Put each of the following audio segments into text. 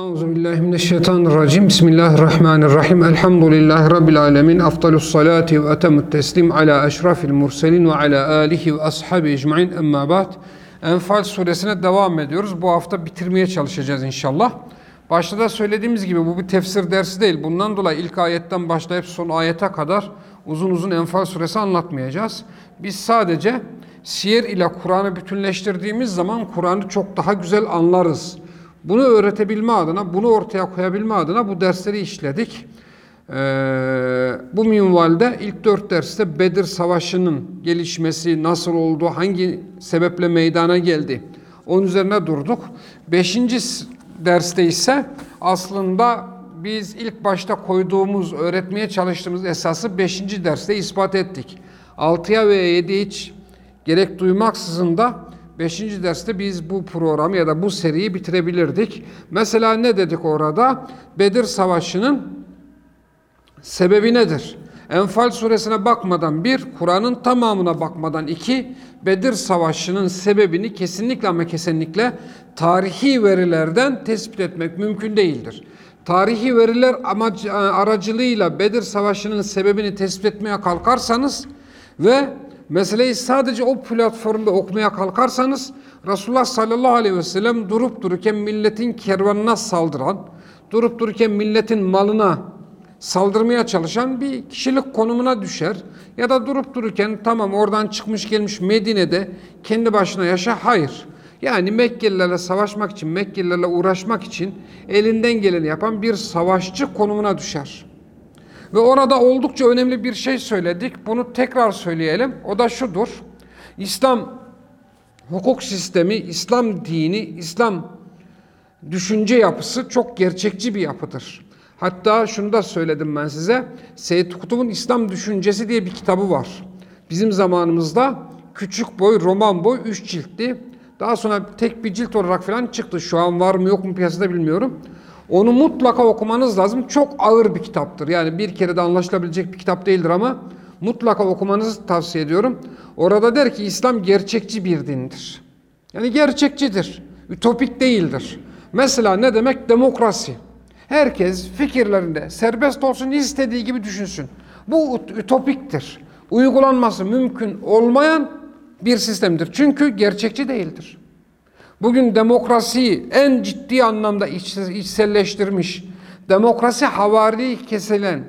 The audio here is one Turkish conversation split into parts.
Euzubillahimineşşeytanirracim. Bismillahirrahmanirrahim. Elhamdülillahi Rabbil alemin. Afdalus salati ve etemut teslim ala eşrafil murselin ve ala alihi ve ashabi ecmain. Emma ba'd. Enfal suresine devam ediyoruz. Bu hafta bitirmeye çalışacağız inşallah. Başta da söylediğimiz gibi bu bir tefsir dersi değil. Bundan dolayı ilk ayetten başlayıp son ayete kadar uzun uzun Enfal suresi anlatmayacağız. Biz sadece siyer ile Kur'an'ı bütünleştirdiğimiz zaman Kur'an'ı çok daha güzel anlarız. Bunu öğretebilme adına, bunu ortaya koyabilme adına bu dersleri işledik. Ee, bu minvalde ilk dört derste Bedir Savaşı'nın gelişmesi, nasıl oldu, hangi sebeple meydana geldi, onun üzerine durduk. Beşinci derste ise aslında biz ilk başta koyduğumuz, öğretmeye çalıştığımız esası beşinci derste ispat ettik. Altıya ve yediye hiç gerek duymaksızın da 5. derste biz bu programı ya da bu seriyi bitirebilirdik. Mesela ne dedik orada? Bedir Savaşı'nın sebebi nedir? Enfal suresine bakmadan bir, Kur'an'ın tamamına bakmadan iki, Bedir Savaşı'nın sebebini kesinlikle ama kesinlikle tarihi verilerden tespit etmek mümkün değildir. Tarihi veriler amac aracılığıyla Bedir Savaşı'nın sebebini tespit etmeye kalkarsanız ve meseleyi sadece o platformda okumaya kalkarsanız Resulullah sallallahu aleyhi ve sellem durup dururken milletin kervanına saldıran, durup dururken milletin malına saldırmaya çalışan bir kişilik konumuna düşer. Ya da durup dururken tamam oradan çıkmış gelmiş Medine'de kendi başına yaşa. Hayır. Yani Mekkelilerle savaşmak için, Mekkelilerle uğraşmak için elinden geleni yapan bir savaşçı konumuna düşer. Ve orada oldukça önemli bir şey söyledik. Bunu tekrar söyleyelim. O da şudur. İslam hukuk sistemi, İslam dini, İslam düşünce yapısı çok gerçekçi bir yapıdır. Hatta şunu da söyledim ben size. Seyyid Kutub'un İslam Düşüncesi diye bir kitabı var. Bizim zamanımızda küçük boy, roman boy, üç ciltti. Daha sonra tek bir cilt olarak falan çıktı. Şu an var mı yok mu piyasada bilmiyorum. Onu mutlaka okumanız lazım. Çok ağır bir kitaptır. Yani bir kere de anlaşılabilecek bir kitap değildir ama mutlaka okumanızı tavsiye ediyorum. Orada der ki İslam gerçekçi bir dindir. Yani gerçekçidir. Ütopik değildir. Mesela ne demek? Demokrasi. Herkes fikirlerinde serbest olsun, istediği gibi düşünsün. Bu ütopiktir. Uygulanması mümkün olmayan bir sistemdir. Çünkü gerçekçi değildir. Bugün demokrasiyi en ciddi anlamda içselleştirmiş, demokrasi havari kesilen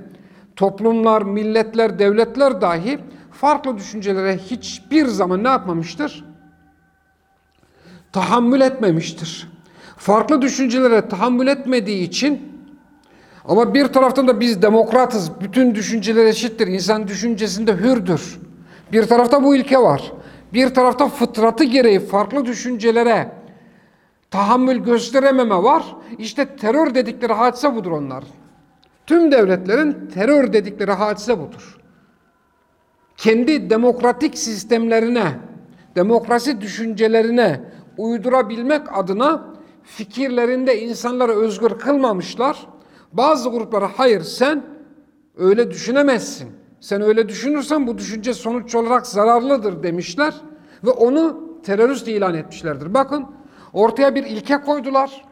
toplumlar, milletler, devletler dahi farklı düşüncelere hiçbir zaman ne yapmamıştır? Tahammül etmemiştir. Farklı düşüncelere tahammül etmediği için ama bir taraftan da biz demokratız, bütün düşünceler eşittir, insan düşüncesinde hürdür. Bir tarafta bu ilke var. Bir tarafta fıtratı gereği farklı düşüncelere tahammül gösterememe var. İşte terör dedikleri hadise budur onlar. Tüm devletlerin terör dedikleri hadise budur. Kendi demokratik sistemlerine, demokrasi düşüncelerine uydurabilmek adına fikirlerinde insanları özgür kılmamışlar. Bazı gruplara hayır sen öyle düşünemezsin. Sen öyle düşünürsen bu düşünce sonuç olarak zararlıdır demişler ve onu terörist ilan etmişlerdir. Bakın ortaya bir ilke koydular.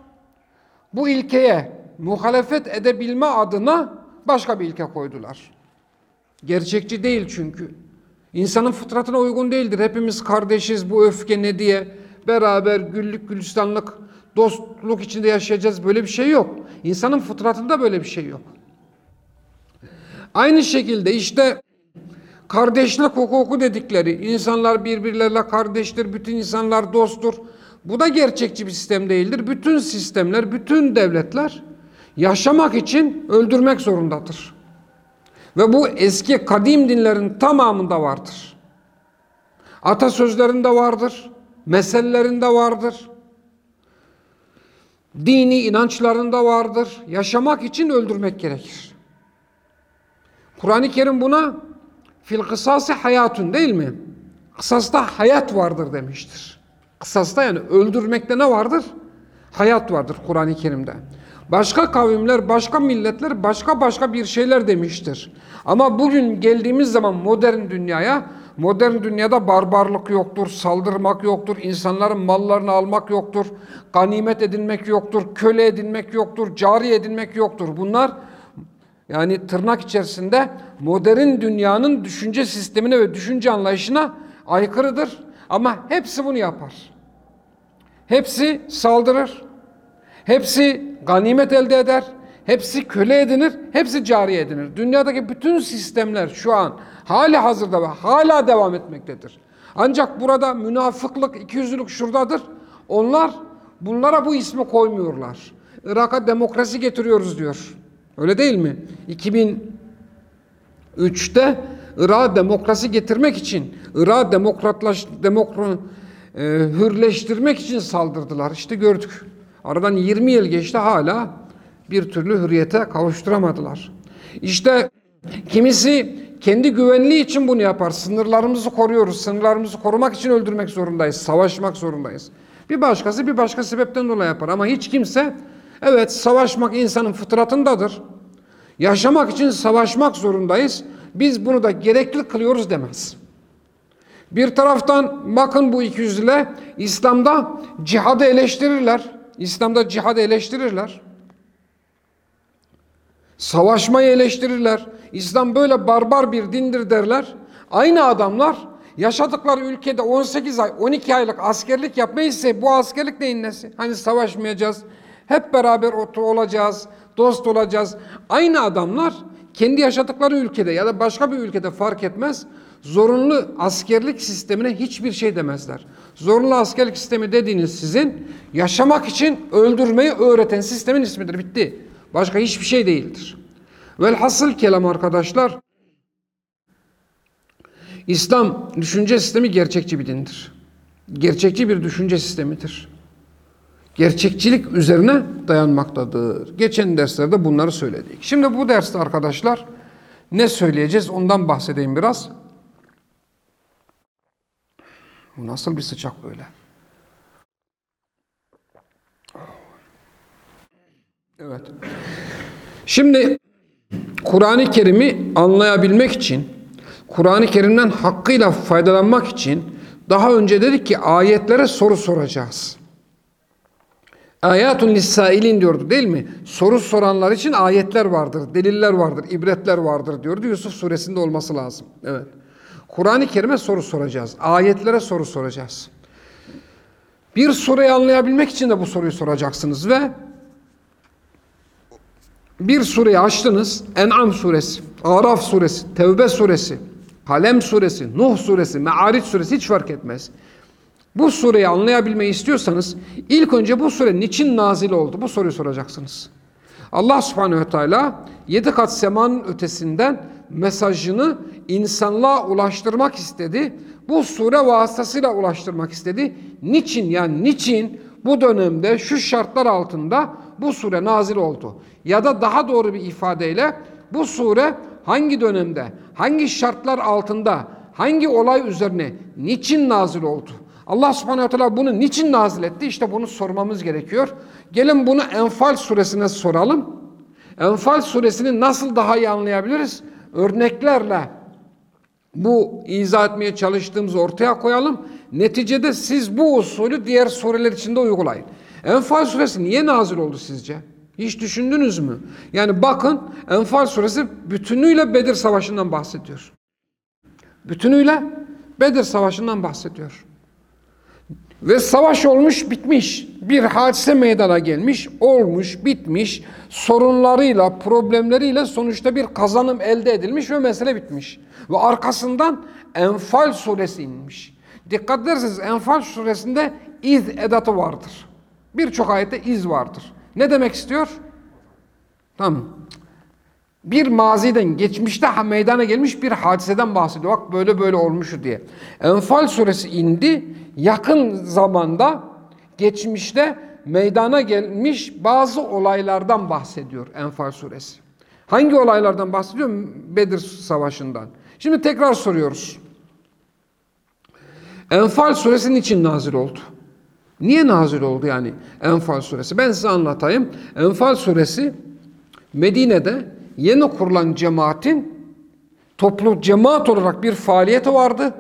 Bu ilkeye muhalefet edebilme adına başka bir ilke koydular. Gerçekçi değil çünkü. İnsanın fıtratına uygun değildir. Hepimiz kardeşiz bu öfke ne diye beraber güllük gülistanlık dostluk içinde yaşayacağız böyle bir şey yok. İnsanın fıtratında böyle bir şey yok. Aynı şekilde işte kardeşlik hukuku dedikleri insanlar birbirlerine kardeştir, bütün insanlar dosttur. Bu da gerçekçi bir sistem değildir. Bütün sistemler, bütün devletler yaşamak için öldürmek zorundadır. Ve bu eski kadim dinlerin tamamında vardır. Atasözlerinde vardır, meselelerinde vardır. Dini inançlarında vardır. Yaşamak için öldürmek gerekir. Kur'an-ı Kerim buna fil kısası hayatun değil mi? Kısasta hayat vardır demiştir. Kısasta yani öldürmekte ne vardır? Hayat vardır Kur'an-ı Kerim'de. Başka kavimler, başka milletler başka başka bir şeyler demiştir. Ama bugün geldiğimiz zaman modern dünyaya Modern dünyada barbarlık yoktur, saldırmak yoktur, insanların mallarını almak yoktur, ganimet edinmek yoktur, köle edinmek yoktur, cari edinmek yoktur. Bunlar yani tırnak içerisinde modern dünyanın düşünce sistemine ve düşünce anlayışına aykırıdır. Ama hepsi bunu yapar. Hepsi saldırır. Hepsi ganimet elde eder. Hepsi köle edinir. Hepsi cari edinir. Dünyadaki bütün sistemler şu an hali hazırda ve hala devam etmektedir. Ancak burada münafıklık, ikiyüzlülük şuradadır. Onlar bunlara bu ismi koymuyorlar. Irak'a demokrasi getiriyoruz diyor. Öyle değil mi? 2003'te Irak'a demokrasi getirmek için, Irak'ı demokratlaş, demokra, e, hürleştirmek için saldırdılar. İşte gördük. Aradan 20 yıl geçti hala bir türlü hürriyete kavuşturamadılar. İşte kimisi kendi güvenliği için bunu yapar. Sınırlarımızı koruyoruz. Sınırlarımızı korumak için öldürmek zorundayız. Savaşmak zorundayız. Bir başkası bir başka sebepten dolayı yapar. Ama hiç kimse evet savaşmak insanın fıtratındadır. Yaşamak için savaşmak zorundayız. Biz bunu da gerekli kılıyoruz demez. Bir taraftan bakın bu iki yüzle İslam'da cihadı eleştirirler. İslam'da cihadı eleştirirler. Savaşmayı eleştirirler. İslam böyle barbar bir dindir derler. Aynı adamlar yaşadıkları ülkede 18 ay, 12 aylık askerlik yapmayı ise bu askerlik neyin nesi? Hani savaşmayacağız, hep beraber olacağız, dost olacağız. Aynı adamlar kendi yaşadıkları ülkede ya da başka bir ülkede fark etmez zorunlu askerlik sistemine hiçbir şey demezler. Zorunlu askerlik sistemi dediğiniz sizin yaşamak için öldürmeyi öğreten sistemin ismidir. Bitti. Başka hiçbir şey değildir. Velhasıl kelam arkadaşlar İslam düşünce sistemi gerçekçi bir dindir. Gerçekçi bir düşünce sistemidir. Gerçekçilik üzerine dayanmaktadır. Geçen derslerde bunları söyledik. Şimdi bu derste arkadaşlar ne söyleyeceğiz ondan bahsedeyim biraz. Bu nasıl bir sıcak böyle? Evet. Şimdi Kur'an-ı Kerim'i anlayabilmek için, Kur'an-ı Kerim'den hakkıyla faydalanmak için daha önce dedik ki ayetlere soru soracağız. Ayatun lissailin diyordu değil mi? Soru soranlar için ayetler vardır, deliller vardır, ibretler vardır diyordu. Yusuf suresinde olması lazım. Evet. Kur'an-ı Kerim'e soru soracağız. Ayetlere soru soracağız. Bir soruyu anlayabilmek için de bu soruyu soracaksınız ve bir sureyi açtınız. En'am suresi, Araf suresi, Tevbe suresi, Kalem suresi, Nuh suresi, Me'ariç suresi hiç fark etmez. Bu sureyi anlayabilmeyi istiyorsanız ilk önce bu sure niçin nazil oldu? Bu soruyu soracaksınız. Allah subhanehu ve teala yedi kat semanın ötesinden mesajını insanlığa ulaştırmak istedi. Bu sure vasıtasıyla ulaştırmak istedi. Niçin yani niçin bu dönemde şu şartlar altında bu sure nazil oldu? Ya da daha doğru bir ifadeyle bu sure hangi dönemde, hangi şartlar altında, hangi olay üzerine, niçin nazil oldu? Allah subhanehu teala bunu niçin nazil etti? İşte bunu sormamız gerekiyor. Gelin bunu Enfal suresine soralım. Enfal suresini nasıl daha iyi anlayabiliriz? Örneklerle bu izah etmeye çalıştığımızı ortaya koyalım. Neticede siz bu usulü diğer sureler içinde uygulayın. Enfal suresi niye nazil oldu sizce? Hiç düşündünüz mü? Yani bakın Enfal suresi bütünüyle Bedir Savaşı'ndan bahsediyor. Bütünüyle Bedir Savaşı'ndan bahsediyor. Ve savaş olmuş bitmiş. Bir hadise meydana gelmiş, olmuş, bitmiş. Sorunlarıyla, problemleriyle sonuçta bir kazanım elde edilmiş ve mesele bitmiş. Ve arkasından Enfal suresi inmiş. Dikkat ederseniz Enfal suresinde iz edatı vardır. Birçok ayette iz vardır. Ne demek istiyor? Tamam. Bir maziden, geçmişte meydana gelmiş bir hadiseden bahsediyor. Bak böyle böyle olmuşu diye. Enfal suresi indi. Yakın zamanda, geçmişte meydana gelmiş bazı olaylardan bahsediyor Enfal suresi. Hangi olaylardan bahsediyor? Bedir Savaşı'ndan. Şimdi tekrar soruyoruz. Enfal suresi için nazil oldu? Niye nazil oldu yani Enfal suresi? Ben size anlatayım. Enfal suresi Medine'de yeni kurulan cemaatin toplu cemaat olarak bir faaliyeti vardı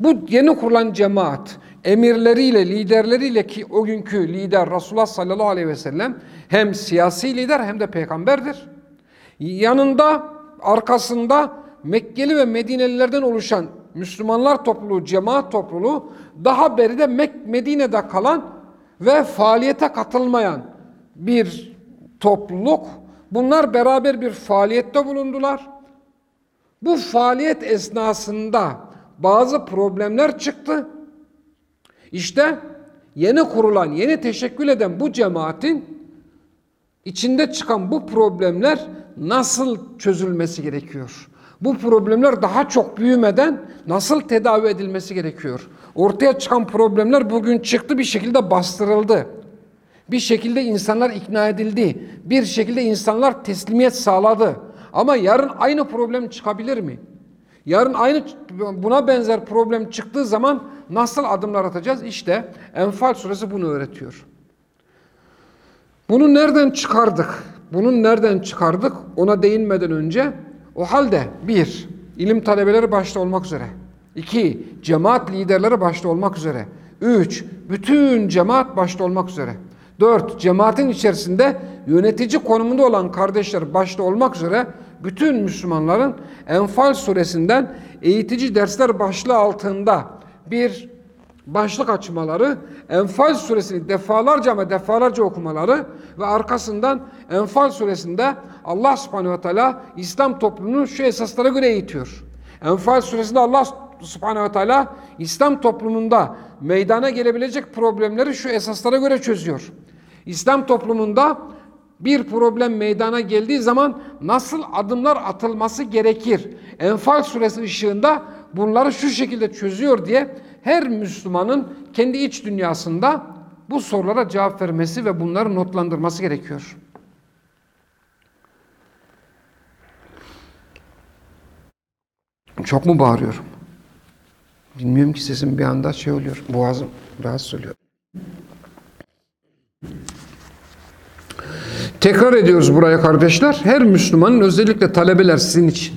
Bu yeni kurulan cemaat emirleriyle, liderleriyle ki o günkü lider Resulullah sallallahu aleyhi ve sellem hem siyasi lider hem de peygamberdir. Yanında, arkasında Mekkeli ve Medinelilerden oluşan Müslümanlar topluluğu, cemaat topluluğu daha beri de Mek Medine'de kalan ve faaliyete katılmayan bir topluluk. Bunlar beraber bir faaliyette bulundular. Bu faaliyet esnasında bazı problemler çıktı. İşte yeni kurulan, yeni teşekkül eden bu cemaatin içinde çıkan bu problemler nasıl çözülmesi gerekiyor? Bu problemler daha çok büyümeden nasıl tedavi edilmesi gerekiyor? Ortaya çıkan problemler bugün çıktı bir şekilde bastırıldı. Bir şekilde insanlar ikna edildi. Bir şekilde insanlar teslimiyet sağladı. Ama yarın aynı problem çıkabilir mi? Yarın aynı buna benzer problem çıktığı zaman nasıl adımlar atacağız? İşte Enfal suresi bunu öğretiyor. Bunu nereden çıkardık? Bunu nereden çıkardık? Ona değinmeden önce o halde bir, ilim talebeleri başta olmak üzere. iki, cemaat liderleri başta olmak üzere. Üç, bütün cemaat başta olmak üzere. Dört, cemaatin içerisinde yönetici konumunda olan kardeşler başta olmak üzere bütün Müslümanların Enfal suresinden eğitici dersler başlığı altında bir başlık açmaları, Enfal suresini defalarca ama defalarca okumaları ve arkasından Enfal suresinde Allah subhanehu ve teala İslam toplumunu şu esaslara göre eğitiyor. Enfal suresinde Allah subhanehu ve teala İslam toplumunda meydana gelebilecek problemleri şu esaslara göre çözüyor. İslam toplumunda bir problem meydana geldiği zaman nasıl adımlar atılması gerekir? Enfal suresi ışığında bunları şu şekilde çözüyor diye her Müslümanın kendi iç dünyasında bu sorulara cevap vermesi ve bunları notlandırması gerekiyor. Çok mu bağırıyorum? Bilmiyorum ki sesim bir anda şey oluyor. Boğazım rahatsız oluyor. Tekrar ediyoruz buraya kardeşler. Her Müslümanın özellikle talebeler sizin için.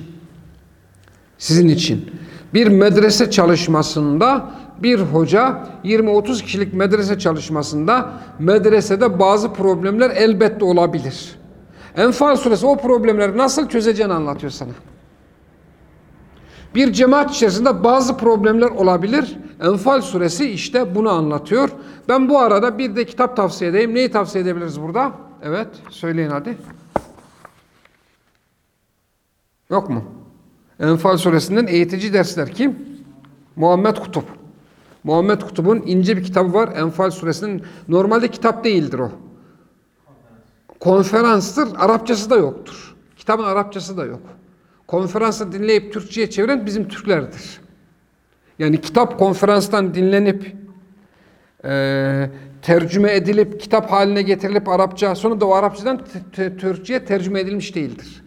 Sizin için. Bir medrese çalışmasında bir hoca 20-30 kişilik medrese çalışmasında medresede bazı problemler elbette olabilir. Enfal suresi o problemleri nasıl çözeceğini anlatıyor sana. Bir cemaat içerisinde bazı problemler olabilir. Enfal suresi işte bunu anlatıyor. Ben bu arada bir de kitap tavsiye edeyim. Neyi tavsiye edebiliriz burada? Evet, söyleyin hadi. Yok mu? Enfal suresinden eğitici dersler kim? Muhammed Kutup. Muhammed Kutup'un ince bir kitabı var. Enfal suresinin normalde kitap değildir o. Konferanstır. Arapçası da yoktur. Kitabın Arapçası da yok. Konferansı dinleyip Türkçe'ye çeviren bizim Türklerdir. Yani kitap konferanstan dinlenip e, tercüme edilip kitap haline getirilip Arapça sonra da o Arapçadan Türkçe'ye tercüme edilmiş değildir.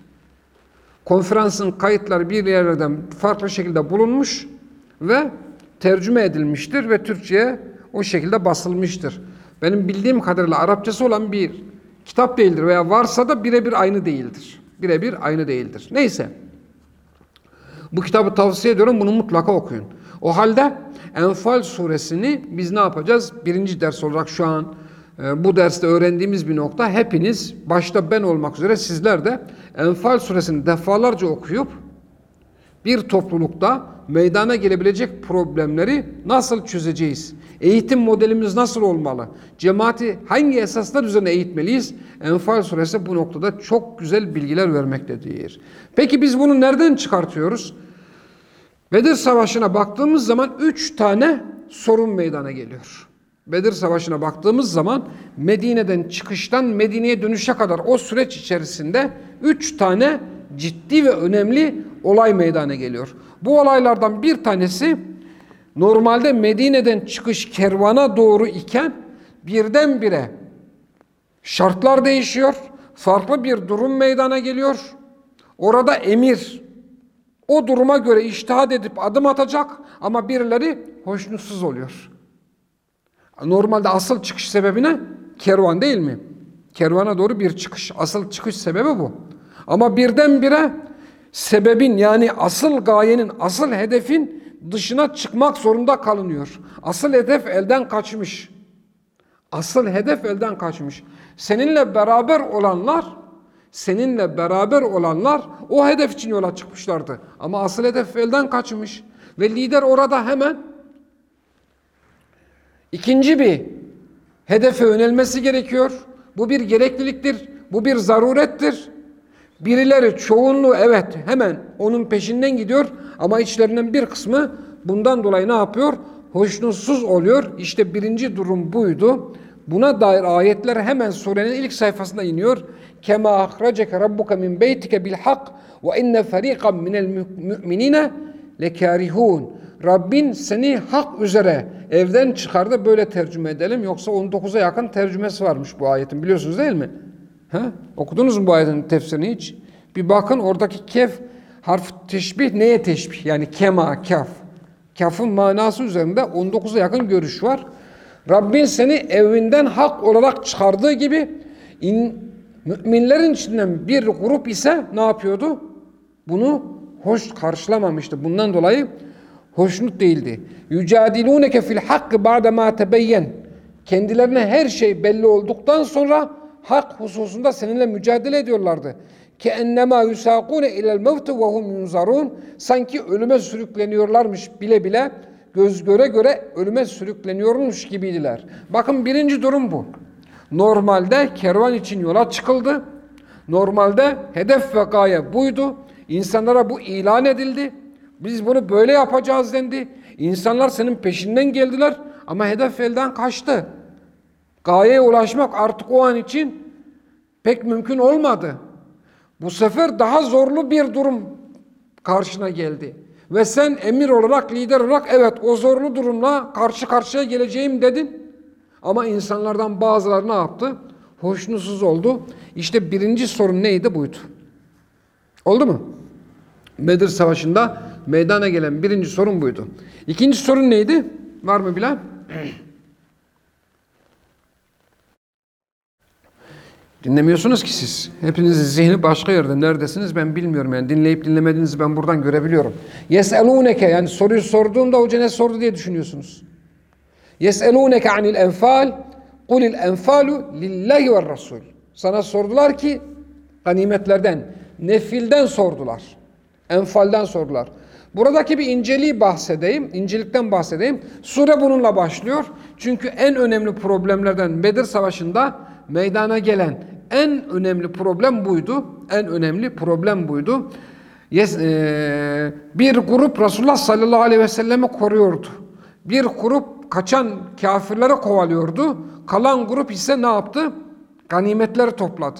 Konferansın kayıtları bir yerlerden farklı şekilde bulunmuş ve tercüme edilmiştir ve Türkçe'ye o şekilde basılmıştır. Benim bildiğim kadarıyla Arapçası olan bir kitap değildir veya varsa da birebir aynı değildir. Birebir aynı değildir. Neyse. Bu kitabı tavsiye ediyorum. Bunu mutlaka okuyun. O halde Enfal suresini biz ne yapacağız? Birinci ders olarak şu an e, bu derste öğrendiğimiz bir nokta. Hepiniz başta ben olmak üzere sizler de Enfal suresini defalarca okuyup bir toplulukta meydana gelebilecek problemleri nasıl çözeceğiz? Eğitim modelimiz nasıl olmalı? Cemaati hangi esaslar üzerine eğitmeliyiz? Enfal suresi bu noktada çok güzel bilgiler vermektedir. Peki biz bunu nereden çıkartıyoruz? Bedir Savaşı'na baktığımız zaman üç tane sorun meydana geliyor. Bedir Savaşı'na baktığımız zaman Medine'den çıkıştan Medine'ye dönüşe kadar o süreç içerisinde üç tane ciddi ve önemli olay meydana geliyor. Bu olaylardan bir tanesi normalde Medine'den çıkış kervana doğru iken birdenbire şartlar değişiyor. Farklı bir durum meydana geliyor. Orada emir o duruma göre iştihad edip adım atacak ama birileri hoşnutsuz oluyor. Normalde asıl çıkış sebebi ne? Kervan değil mi? Kervana doğru bir çıkış. Asıl çıkış sebebi bu. Ama birdenbire sebebin yani asıl gayenin, asıl hedefin dışına çıkmak zorunda kalınıyor. Asıl hedef elden kaçmış. Asıl hedef elden kaçmış. Seninle beraber olanlar, seninle beraber olanlar o hedef için yola çıkmışlardı. Ama asıl hedef elden kaçmış. Ve lider orada hemen ikinci bir hedefe yönelmesi gerekiyor. Bu bir gerekliliktir, bu bir zarurettir. Birileri çoğunluğu evet hemen onun peşinden gidiyor ama içlerinden bir kısmı bundan dolayı ne yapıyor? Hoşnutsuz oluyor. İşte birinci durum buydu. Buna dair ayetler hemen surenin ilk sayfasında iniyor. Kema ahraceke rabbuka min beytike bil hak ve inne feriqan minel müminine lekarihun. Rabbin seni hak üzere evden çıkardı böyle tercüme edelim. Yoksa 19'a yakın tercümesi varmış bu ayetin biliyorsunuz değil mi? Ha? Okudunuz mu bu ayetin tefsirini hiç? Bir bakın oradaki kef harf teşbih neye teşbih? Yani kema, kaf. Kafın manası üzerinde 19'a yakın görüş var. Rabbin seni evinden hak olarak çıkardığı gibi in, müminlerin içinden bir grup ise ne yapıyordu? Bunu hoş karşılamamıştı. Bundan dolayı hoşnut değildi. Yücadilûneke fil hakkı ba'de ma tebeyyen. Kendilerine her şey belli olduktan sonra hak hususunda seninle mücadele ediyorlardı. Ki ennema yusakune ilel mevti ve hum yunzarun. Sanki ölüme sürükleniyorlarmış bile bile göz göre göre ölüme sürükleniyormuş gibiydiler. Bakın birinci durum bu. Normalde kervan için yola çıkıldı. Normalde hedef ve gaye buydu. İnsanlara bu ilan edildi. Biz bunu böyle yapacağız dendi. İnsanlar senin peşinden geldiler ama hedef elden kaçtı. Gayeye ulaşmak artık o an için pek mümkün olmadı. Bu sefer daha zorlu bir durum karşına geldi. Ve sen emir olarak, lider olarak evet o zorlu durumla karşı karşıya geleceğim dedin. Ama insanlardan bazıları ne yaptı? Hoşnutsuz oldu. İşte birinci sorun neydi? Buydu. Oldu mu? Bedir Savaşı'nda meydana gelen birinci sorun buydu. İkinci sorun neydi? Var mı bilen? Dinlemiyorsunuz ki siz. Hepinizin zihni başka yerde. Neredesiniz ben bilmiyorum. Yani dinleyip dinlemediğinizi ben buradan görebiliyorum. Yes'elûneke yani soruyu sorduğumda hoca ne sordu diye düşünüyorsunuz. Yes'elûneke anil enfal kulil enfalu lillahi ve rasul. Sana sordular ki ganimetlerden, nefilden sordular. Enfalden sordular. Buradaki bir inceliği bahsedeyim, incelikten bahsedeyim. Sure bununla başlıyor. Çünkü en önemli problemlerden Bedir Savaşı'nda meydana gelen en önemli problem buydu. En önemli problem buydu. Yes, e, bir grup Resulullah sallallahu aleyhi ve sellemi koruyordu. Bir grup kaçan kafirlere kovalıyordu. Kalan grup ise ne yaptı? Ganimetleri topladı.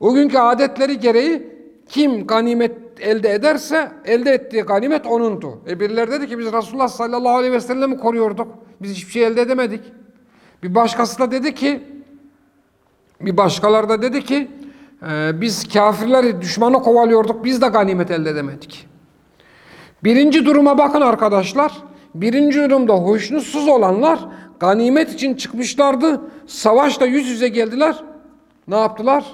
O günkü adetleri gereği kim ganimet elde ederse elde ettiği ganimet onundu. E birileri dedi ki biz Resulullah sallallahu aleyhi ve sellem'i koruyorduk. Biz hiçbir şey elde edemedik. Bir başkası da dedi ki bir başkaları da dedi ki e, biz kafirleri düşmanı kovalıyorduk biz de ganimet elde edemedik. Birinci duruma bakın arkadaşlar. Birinci durumda hoşnutsuz olanlar ganimet için çıkmışlardı. Savaşta yüz yüze geldiler. Ne yaptılar?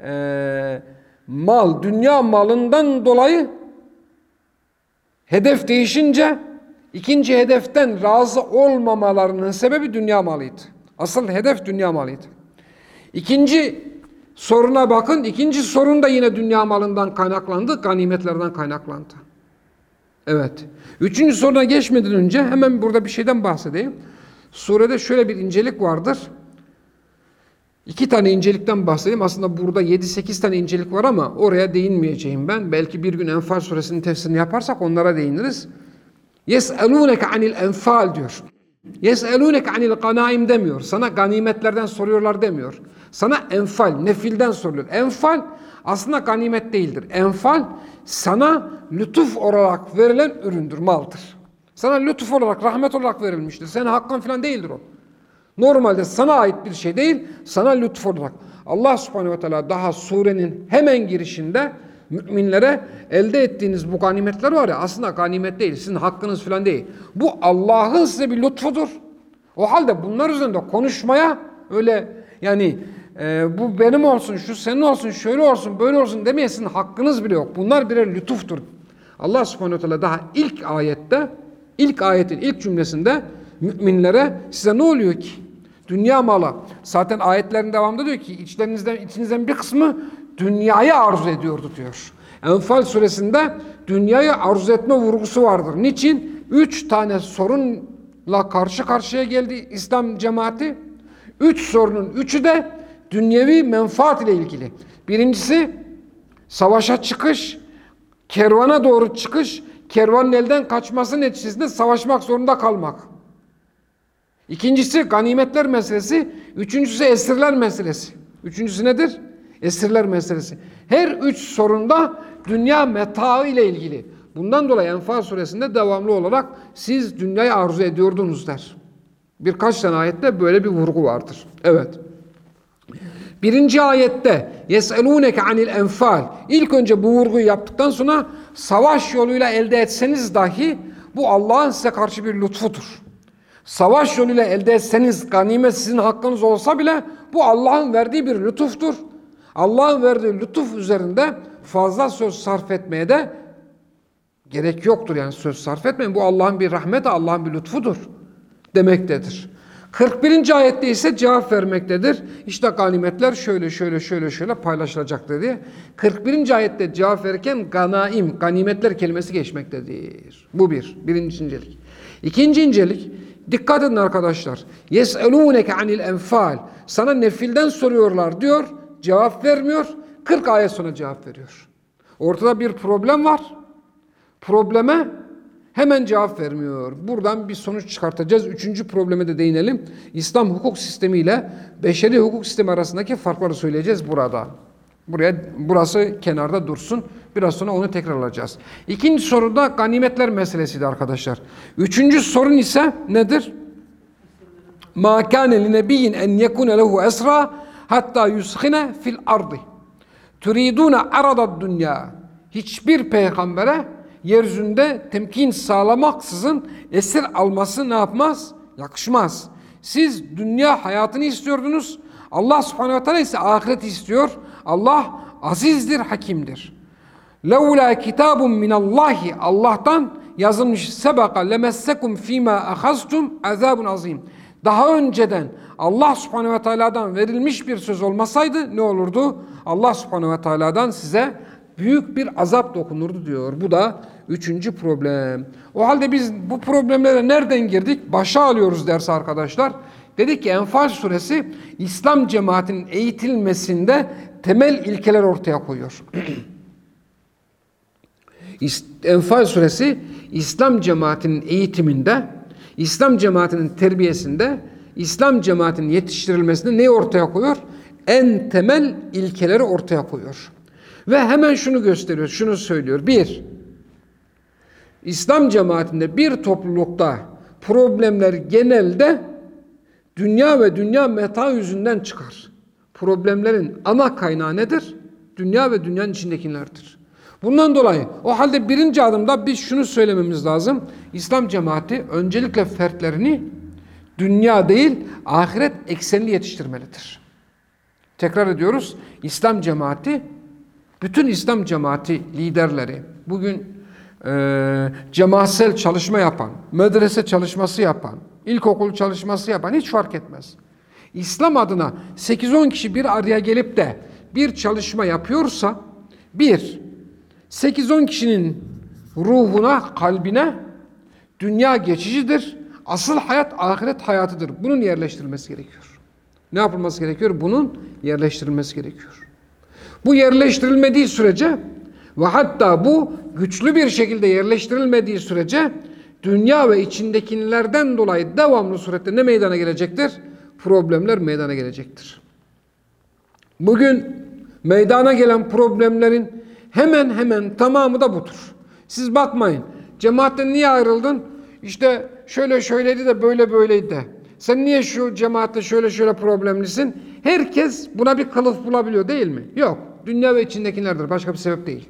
Eee mal, dünya malından dolayı hedef değişince ikinci hedeften razı olmamalarının sebebi dünya malıydı. Asıl hedef dünya malıydı. İkinci soruna bakın. İkinci sorun da yine dünya malından kaynaklandı, ganimetlerden kaynaklandı. Evet. Üçüncü soruna geçmeden önce hemen burada bir şeyden bahsedeyim. Surede şöyle bir incelik vardır. İki tane incelikten bahsedeyim. Aslında burada 7-8 tane incelik var ama oraya değinmeyeceğim ben. Belki bir gün Enfal suresinin tefsirini yaparsak onlara değiniriz. يَسْأَلُونَكَ anil enfal diyor. Yes'elûnek anil ganaim demiyor. Sana ganimetlerden soruyorlar demiyor. Sana enfal, nefilden sorulur. Enfal aslında ganimet değildir. Enfal sana lütuf olarak verilen üründür, maldır. Sana lütuf olarak, rahmet olarak verilmiştir. Senin hakkın falan değildir o. Normalde sana ait bir şey değil, sana lütuf olarak. Allah subhanehu ve teala daha surenin hemen girişinde müminlere elde ettiğiniz bu ganimetler var ya aslında ganimet değil, sizin hakkınız falan değil. Bu Allah'ın size bir lütfudur. O halde bunlar üzerinde konuşmaya öyle yani e, bu benim olsun, şu senin olsun, şöyle olsun, böyle olsun demeye sizin hakkınız bile yok. Bunlar birer lütuftur. Allah subhanehu ve teala daha ilk ayette İlk ayetin ilk cümlesinde müminlere size ne oluyor ki? Dünya malı. Zaten ayetlerin devamında diyor ki içlerinizden içinizden bir kısmı dünyayı arzu ediyordu diyor. Enfal suresinde dünyayı arzu etme vurgusu vardır. Niçin? Üç tane sorunla karşı karşıya geldi İslam cemaati. Üç sorunun üçü de dünyevi menfaat ile ilgili. Birincisi savaşa çıkış, kervana doğru çıkış, kervanın elden kaçması neticesinde savaşmak zorunda kalmak. İkincisi ganimetler meselesi, üçüncüsü esirler meselesi. Üçüncüsü nedir? Esirler meselesi. Her üç sorunda dünya metaı ile ilgili. Bundan dolayı Enfal suresinde devamlı olarak siz dünyayı arzu ediyordunuz der. Birkaç tane ayette böyle bir vurgu vardır. Evet. Birinci ayette yeselûneke anil enfal. İlk önce bu vurguyu yaptıktan sonra savaş yoluyla elde etseniz dahi bu Allah'ın size karşı bir lütfudur. Savaş yoluyla elde etseniz ganimet sizin hakkınız olsa bile bu Allah'ın verdiği bir lütuftur. Allah'ın verdiği lütuf üzerinde fazla söz sarf etmeye de gerek yoktur yani söz sarf etmeyin. Bu Allah'ın bir rahmeti, Allah'ın bir lütfudur demektedir. 41. ayette ise cevap vermektedir. İşte ganimetler şöyle şöyle şöyle şöyle paylaşılacak dedi. 41. ayette cevap verirken ganaim, ganimetler kelimesi geçmektedir. Bu bir, birinci incelik. İkinci incelik, dikkat edin arkadaşlar. Yes'elûneke anil enfal. Sana nefilden soruyorlar diyor, cevap vermiyor. 40 ayet sonra cevap veriyor. Ortada bir problem var. Probleme hemen cevap vermiyor. Buradan bir sonuç çıkartacağız. Üçüncü probleme de değinelim. İslam hukuk sistemi ile beşeri hukuk sistemi arasındaki farkları söyleyeceğiz burada. Buraya burası kenarda dursun. Biraz sonra onu tekrarlayacağız. İkinci soru da ganimetler meselesiydi arkadaşlar. Üçüncü sorun ise nedir? Kâne li nebiyyin en yekune lehu esra hatta yushine fil ardı. Turidune arada dünya. Hiçbir peygambere yeryüzünde temkin sağlamaksızın esir alması ne yapmaz? Yakışmaz. Siz dünya hayatını istiyordunuz. Allah subhanehu ve teala ise ahiret istiyor. Allah azizdir, hakimdir. Levla kitabun minallahi Allah'tan yazılmış sebaka lemessekum fima ahaztum azabun azim. Daha önceden Allah subhanehu ve teala'dan verilmiş bir söz olmasaydı ne olurdu? Allah subhanehu ve teala'dan size büyük bir azap dokunurdu diyor. Bu da üçüncü problem. O halde biz bu problemlere nereden girdik? Başa alıyoruz ders arkadaşlar. Dedik ki Enfal suresi İslam cemaatinin eğitilmesinde temel ilkeler ortaya koyuyor. Enfal suresi İslam cemaatinin eğitiminde, İslam cemaatinin terbiyesinde, İslam cemaatinin yetiştirilmesinde neyi ortaya koyuyor? En temel ilkeleri ortaya koyuyor. Ve hemen şunu gösteriyor, şunu söylüyor. Bir, İslam cemaatinde bir toplulukta problemler genelde dünya ve dünya meta yüzünden çıkar. Problemlerin ana kaynağı nedir? Dünya ve dünyanın içindekilerdir. Bundan dolayı o halde birinci adımda biz şunu söylememiz lazım. İslam cemaati öncelikle fertlerini dünya değil ahiret eksenli yetiştirmelidir. Tekrar ediyoruz. İslam cemaati bütün İslam cemaati liderleri bugün e, cemaatsel çalışma yapan, medrese çalışması yapan, ilkokul çalışması yapan hiç fark etmez. İslam adına 8-10 kişi bir araya gelip de bir çalışma yapıyorsa bir, 8-10 kişinin ruhuna, kalbine dünya geçicidir. Asıl hayat ahiret hayatıdır. Bunun yerleştirilmesi gerekiyor. Ne yapılması gerekiyor? Bunun yerleştirilmesi gerekiyor. Bu yerleştirilmediği sürece ve hatta bu güçlü bir şekilde yerleştirilmediği sürece dünya ve içindekilerden dolayı devamlı surette ne meydana gelecektir? Problemler meydana gelecektir. Bugün meydana gelen problemlerin hemen hemen tamamı da budur. Siz bakmayın. Cemaatten niye ayrıldın? İşte şöyle şöyleydi de böyle böyleydi de. Sen niye şu cemaatle şöyle şöyle problemlisin? Herkes buna bir kılıf bulabiliyor değil mi? Yok. Dünya ve içindekilerdir. Başka bir sebep değil.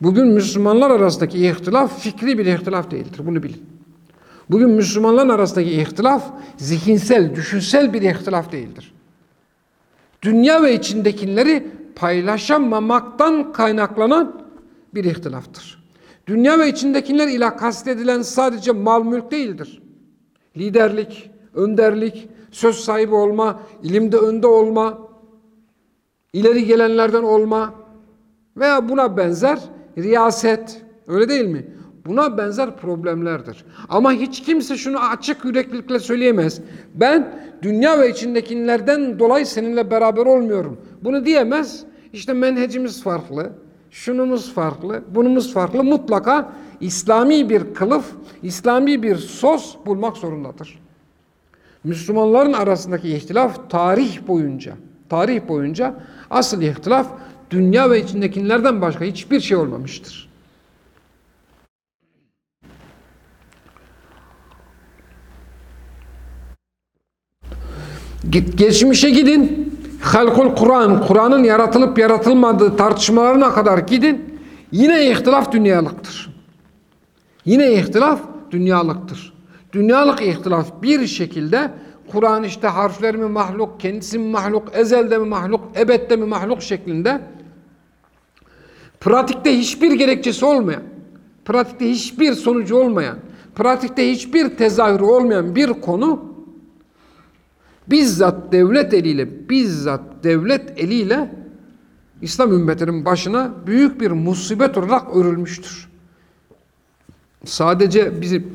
Bugün Müslümanlar arasındaki ihtilaf fikri bir ihtilaf değildir. Bunu bilin. Bugün Müslümanlar arasındaki ihtilaf zihinsel, düşünsel bir ihtilaf değildir. Dünya ve içindekileri paylaşamamaktan kaynaklanan bir ihtilaftır. Dünya ve içindekiler ile kastedilen sadece mal mülk değildir. Liderlik, önderlik, söz sahibi olma, ilimde önde olma, ileri gelenlerden olma veya buna benzer riyaset, öyle değil mi? Buna benzer problemlerdir. Ama hiç kimse şunu açık yüreklilikle söyleyemez. Ben dünya ve içindekilerden dolayı seninle beraber olmuyorum. Bunu diyemez. İşte menhecimiz farklı, şunumuz farklı, bunumuz farklı. Mutlaka İslami bir kılıf, İslami bir sos bulmak zorundadır. Müslümanların arasındaki ihtilaf tarih boyunca, tarih boyunca asıl ihtilaf dünya ve içindekilerden başka hiçbir şey olmamıştır. Git, geçmişe gidin. Halkul Kur'an, Kur'an'ın yaratılıp yaratılmadığı tartışmalarına kadar gidin. Yine ihtilaf dünyalıktır. Yine ihtilaf dünyalıktır. Dünyalık ihtilaf bir şekilde Kur'an işte harfler mi mahluk, kendisi mi mahluk, ezelde mi mahluk, ebette mi mahluk şeklinde pratikte hiçbir gerekçesi olmayan, pratikte hiçbir sonucu olmayan, pratikte hiçbir tezahürü olmayan bir konu bizzat devlet eliyle, bizzat devlet eliyle İslam ümmetinin başına büyük bir musibet olarak örülmüştür. Sadece bizim,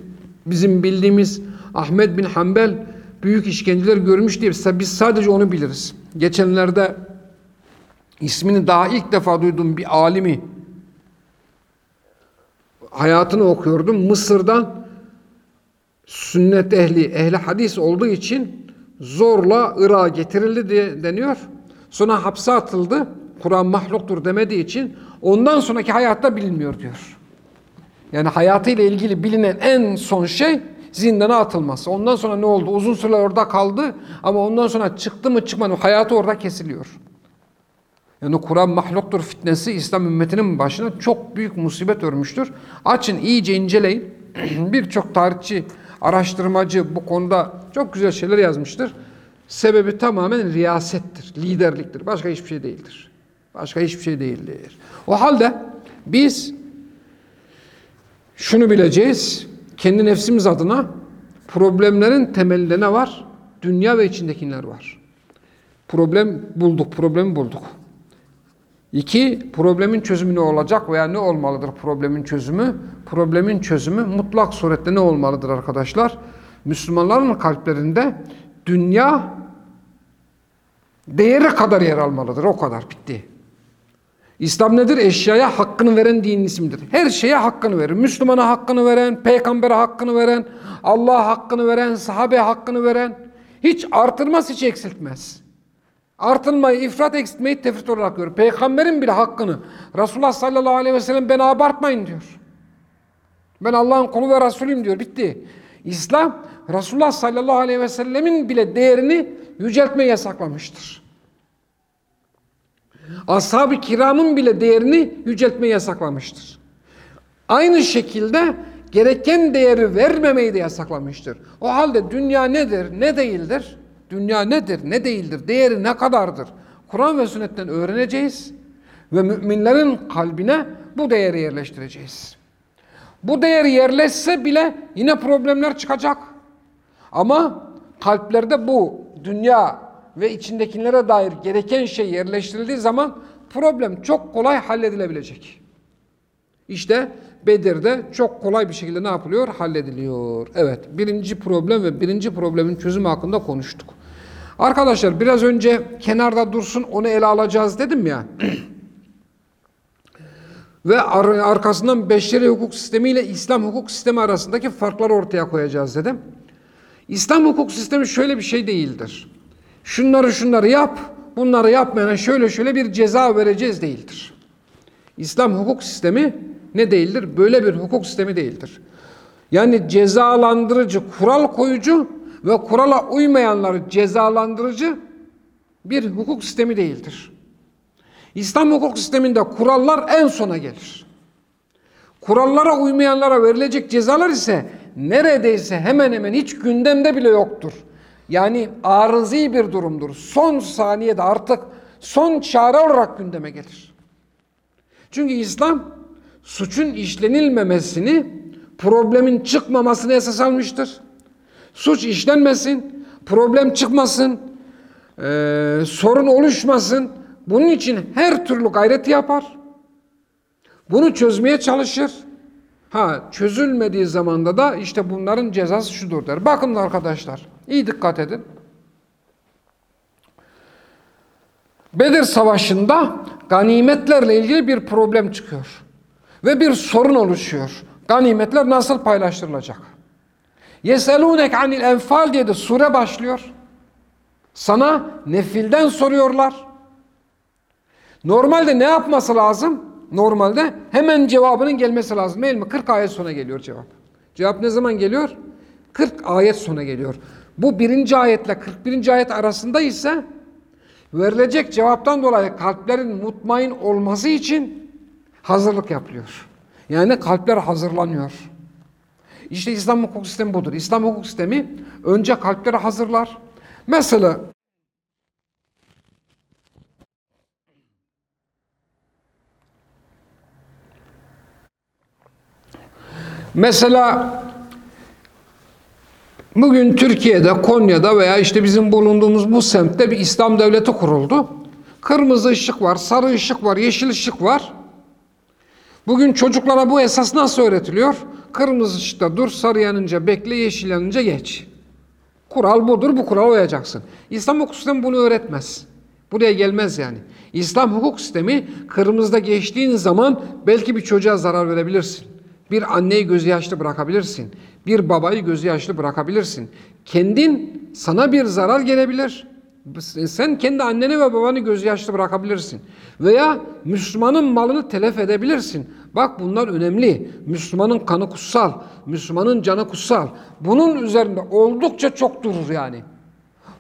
bizim bildiğimiz Ahmet bin Hanbel büyük işkenceler görmüş diye biz sadece onu biliriz. Geçenlerde ismini daha ilk defa duyduğum bir alimi hayatını okuyordum. Mısır'dan sünnet ehli, ehli hadis olduğu için zorla Irak'a getirildi diye deniyor. Sonra hapse atıldı. Kur'an mahluktur demediği için ondan sonraki hayatta bilinmiyor diyor. Yani hayatıyla ilgili bilinen en son şey zindana atılması. Ondan sonra ne oldu? Uzun süre orada kaldı ama ondan sonra çıktı mı çıkmadı mı hayatı orada kesiliyor. Yani Kur'an mahluktur fitnesi İslam ümmetinin başına çok büyük musibet örmüştür. Açın iyice inceleyin. Birçok tarihçi, araştırmacı bu konuda çok güzel şeyler yazmıştır. Sebebi tamamen riyasettir, liderliktir. Başka hiçbir şey değildir. Başka hiçbir şey değildir. O halde biz şunu bileceğiz. Kendi nefsimiz adına problemlerin temelinde ne var? Dünya ve içindekiler var. Problem bulduk, problemi bulduk. İki, problemin çözümü ne olacak veya ne olmalıdır problemin çözümü? Problemin çözümü mutlak surette ne olmalıdır arkadaşlar? Müslümanların kalplerinde dünya değeri kadar yer almalıdır. O kadar bitti. İslam nedir? Eşyaya hakkını veren dinin ismidir. Her şeye hakkını verir. Müslümana hakkını veren, peygambere hakkını veren, Allah'a hakkını veren, sahabe hakkını veren. Hiç artırmaz, hiç eksiltmez. Artırmayı, ifrat eksiltmeyi tefrit olarak görür. Peygamberin bile hakkını. Resulullah sallallahu aleyhi ve sellem beni abartmayın diyor. Ben Allah'ın kulu ve Resulüyüm diyor. Bitti. İslam Resulullah sallallahu aleyhi ve sellemin bile değerini yüceltmeyi yasaklamıştır. Ashab-ı kiramın bile değerini yüceltmeyi yasaklamıştır. Aynı şekilde gereken değeri vermemeyi de yasaklamıştır. O halde dünya nedir, ne değildir? Dünya nedir, ne değildir, değeri ne kadardır? Kur'an ve sünnetten öğreneceğiz ve müminlerin kalbine bu değeri yerleştireceğiz. Bu değer yerleşse bile yine problemler çıkacak. Ama kalplerde bu dünya ve içindekilere dair gereken şey yerleştirildiği zaman problem çok kolay halledilebilecek. İşte Bedir'de çok kolay bir şekilde ne yapılıyor? Hallediliyor. Evet, birinci problem ve birinci problemin çözümü hakkında konuştuk. Arkadaşlar biraz önce kenarda dursun onu ele alacağız dedim ya. ve ar arkasından beşeri hukuk sistemi ile İslam hukuk sistemi arasındaki farkları ortaya koyacağız dedim. İslam hukuk sistemi şöyle bir şey değildir. Şunları şunları yap, bunları yapmayana şöyle şöyle bir ceza vereceğiz değildir. İslam hukuk sistemi ne değildir? Böyle bir hukuk sistemi değildir. Yani cezalandırıcı, kural koyucu ve kurala uymayanları cezalandırıcı bir hukuk sistemi değildir. İslam hukuk sisteminde kurallar en sona gelir. Kurallara uymayanlara verilecek cezalar ise neredeyse hemen hemen hiç gündemde bile yoktur. Yani arızi bir durumdur. Son saniyede artık son çare olarak gündeme gelir. Çünkü İslam suçun işlenilmemesini, problemin çıkmamasını esas almıştır. Suç işlenmesin, problem çıkmasın, eee, sorun oluşmasın. Bunun için her türlü gayreti yapar. Bunu çözmeye çalışır. Ha çözülmediği zamanda da işte bunların cezası şudur der. Bakın arkadaşlar iyi dikkat edin. Bedir Savaşı'nda ganimetlerle ilgili bir problem çıkıyor. Ve bir sorun oluşuyor. Ganimetler nasıl paylaştırılacak? Yeselunek anil enfal diye de sure başlıyor. Sana nefilden soruyorlar. Normalde ne yapması lazım? Normalde hemen cevabının gelmesi lazım değil mi? 40 ayet sonra geliyor cevap. Cevap ne zaman geliyor? 40 ayet sonra geliyor. Bu birinci ayetle 41. ayet arasında ise verilecek cevaptan dolayı kalplerin mutmain olması için hazırlık yapılıyor. Yani kalpler hazırlanıyor. İşte İslam hukuk sistemi budur. İslam hukuk sistemi önce kalpleri hazırlar. Mesela Mesela bugün Türkiye'de, Konya'da veya işte bizim bulunduğumuz bu semtte bir İslam devleti kuruldu. Kırmızı ışık var, sarı ışık var, yeşil ışık var. Bugün çocuklara bu esas nasıl öğretiliyor? Kırmızı ışıkta dur, sarı yanınca bekle, yeşil yanınca geç. Kural budur, bu kurala uyacaksın. İslam hukuk sistemi bunu öğretmez. Buraya gelmez yani. İslam hukuk sistemi kırmızıda geçtiğin zaman belki bir çocuğa zarar verebilirsin. Bir anneyi gözü yaşlı bırakabilirsin. Bir babayı gözü yaşlı bırakabilirsin. Kendin sana bir zarar gelebilir. Sen kendi anneni ve babanı gözü yaşlı bırakabilirsin. Veya Müslümanın malını telef edebilirsin. Bak bunlar önemli. Müslümanın kanı kutsal. Müslümanın canı kutsal. Bunun üzerinde oldukça çok durur yani.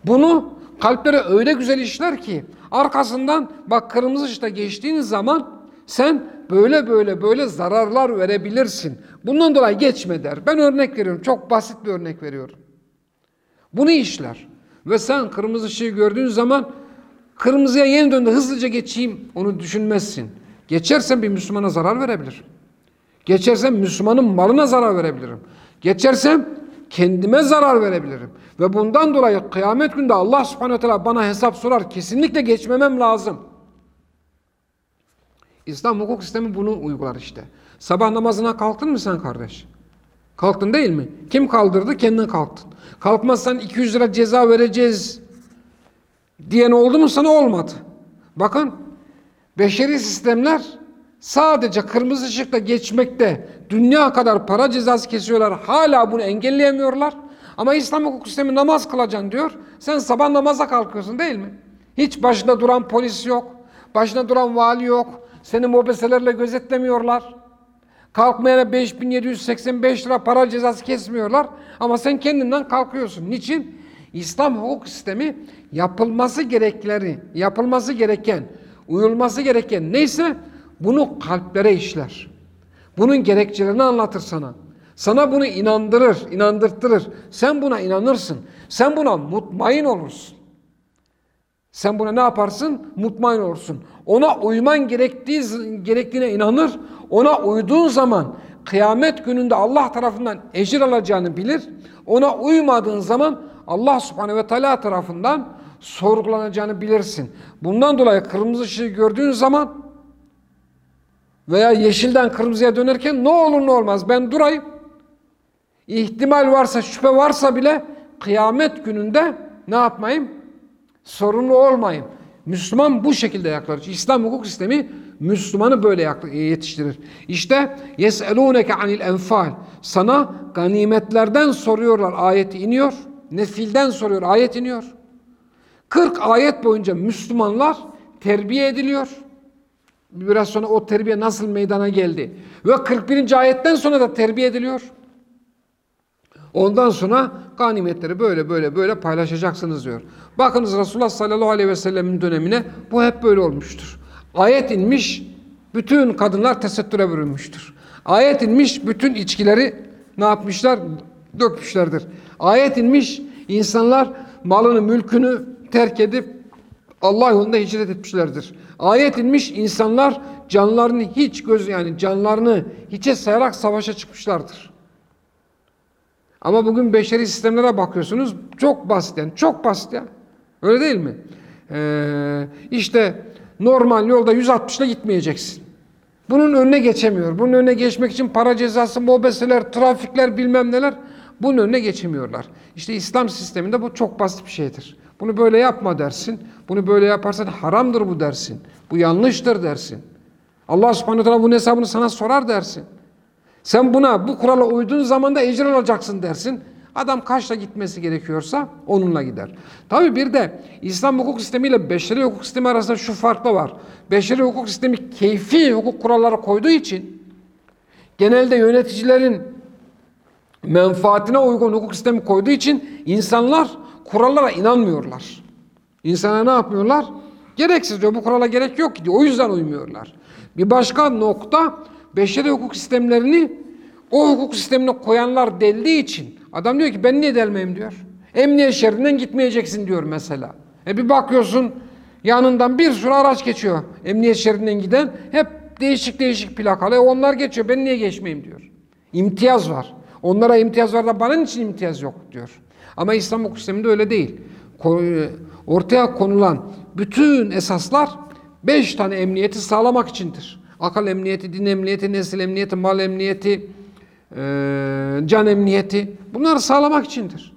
Bunu kalplere öyle güzel işler ki arkasından bak kırmızı ışıkta geçtiğin zaman sen böyle böyle böyle zararlar verebilirsin. Bundan dolayı geçme der. Ben örnek veriyorum. Çok basit bir örnek veriyorum. Bunu işler. Ve sen kırmızı ışığı gördüğün zaman kırmızıya yeni döndü hızlıca geçeyim onu düşünmezsin. Geçersen bir Müslümana zarar verebilir. Geçersem Müslümanın malına zarar verebilirim. Geçersem kendime zarar verebilirim. Ve bundan dolayı kıyamet günde Allah subhanahu teala bana hesap sorar. Kesinlikle geçmemem lazım. İslam hukuk sistemi bunu uygular işte. Sabah namazına kalktın mı sen kardeş? Kalktın değil mi? Kim kaldırdı? Kendin kalktın. Kalkmazsan 200 lira ceza vereceğiz diyen oldu mu sana olmadı. Bakın beşeri sistemler sadece kırmızı ışıkta geçmekte dünya kadar para cezası kesiyorlar. Hala bunu engelleyemiyorlar. Ama İslam hukuk sistemi namaz kılacaksın diyor. Sen sabah namaza kalkıyorsun değil mi? Hiç başında duran polis yok. Başında duran vali yok. Seni mobeselerle gözetlemiyorlar. Kalkmayana 5785 lira para cezası kesmiyorlar. Ama sen kendinden kalkıyorsun. Niçin? İslam hukuk sistemi yapılması gerekleri, yapılması gereken, uyulması gereken neyse bunu kalplere işler. Bunun gerekçelerini anlatır sana. Sana bunu inandırır, inandırtırır. Sen buna inanırsın. Sen buna mutmain olursun. Sen buna ne yaparsın? Mutmain olursun. Ona uyman gerektiği gerektiğine inanır. Ona uyduğun zaman kıyamet gününde Allah tarafından ecir alacağını bilir. Ona uymadığın zaman Allah subhanehu ve teala tarafından sorgulanacağını bilirsin. Bundan dolayı kırmızı ışığı gördüğün zaman veya yeşilden kırmızıya dönerken ne olur ne olmaz ben durayım. İhtimal varsa şüphe varsa bile kıyamet gününde ne yapmayayım? Sorumlu olmayayım. Müslüman bu şekilde yaklaşır. İslam hukuk sistemi Müslümanı böyle yetiştirir. İşte yeselûneke anil enfal. Sana ganimetlerden soruyorlar. Ayet iniyor. Nefilden soruyor. Ayet iniyor. 40 ayet boyunca Müslümanlar terbiye ediliyor. Biraz sonra o terbiye nasıl meydana geldi. Ve 41. ayetten sonra da terbiye ediliyor. Ondan sonra ganimetleri böyle böyle böyle paylaşacaksınız diyor. Bakınız Resulullah sallallahu aleyhi ve sellemin dönemine bu hep böyle olmuştur. Ayet inmiş, bütün kadınlar tesettüre bürünmüştür. Ayet inmiş, bütün içkileri ne yapmışlar? Dökmüşlerdir. Ayet inmiş, insanlar malını, mülkünü terk edip Allah yolunda hicret etmişlerdir. Ayet inmiş insanlar canlarını hiç göz yani canlarını hiçe sayarak savaşa çıkmışlardır. Ama bugün beşeri sistemlere bakıyorsunuz çok basit yani çok basit ya. Öyle değil mi? Ee, işte normal yolda 160 ile gitmeyeceksin. Bunun önüne geçemiyor. Bunun önüne geçmek için para cezası, mobeseler, trafikler bilmem neler bunun önüne geçemiyorlar. İşte İslam sisteminde bu çok basit bir şeydir. Bunu böyle yapma dersin. Bunu böyle yaparsan haramdır bu dersin. Bu yanlıştır dersin. Allah subhanahu teala bunun hesabını sana sorar dersin. Sen buna bu kurala uyduğun zaman da ecir alacaksın dersin. Adam kaçla gitmesi gerekiyorsa onunla gider. Tabi bir de İslam hukuk sistemi ile beşeri hukuk sistemi arasında şu fark da var. Beşeri hukuk sistemi keyfi hukuk kuralları koyduğu için genelde yöneticilerin menfaatine uygun hukuk sistemi koyduğu için insanlar kurallara inanmıyorlar. İnsanlar ne yapmıyorlar? Gereksiz diyor bu kurala gerek yok ki diyor. O yüzden uymuyorlar. Bir başka nokta beşeri hukuk sistemlerini o hukuk sistemine koyanlar deldiği için adam diyor ki ben niye delmeyeyim diyor. Emniyet şeridinden gitmeyeceksin diyor mesela. E bir bakıyorsun yanından bir sürü araç geçiyor. Emniyet şeridinden giden hep değişik değişik plakalı. E onlar geçiyor ben niye geçmeyeyim diyor. İmtiyaz var. Onlara imtiyaz var da bana için imtiyaz yok diyor. Ama İslam hukuk sisteminde öyle değil. Ortaya konulan bütün esaslar beş tane emniyeti sağlamak içindir. Akıl emniyeti, din emniyeti, nesil emniyeti, mal emniyeti, can emniyeti bunları sağlamak içindir.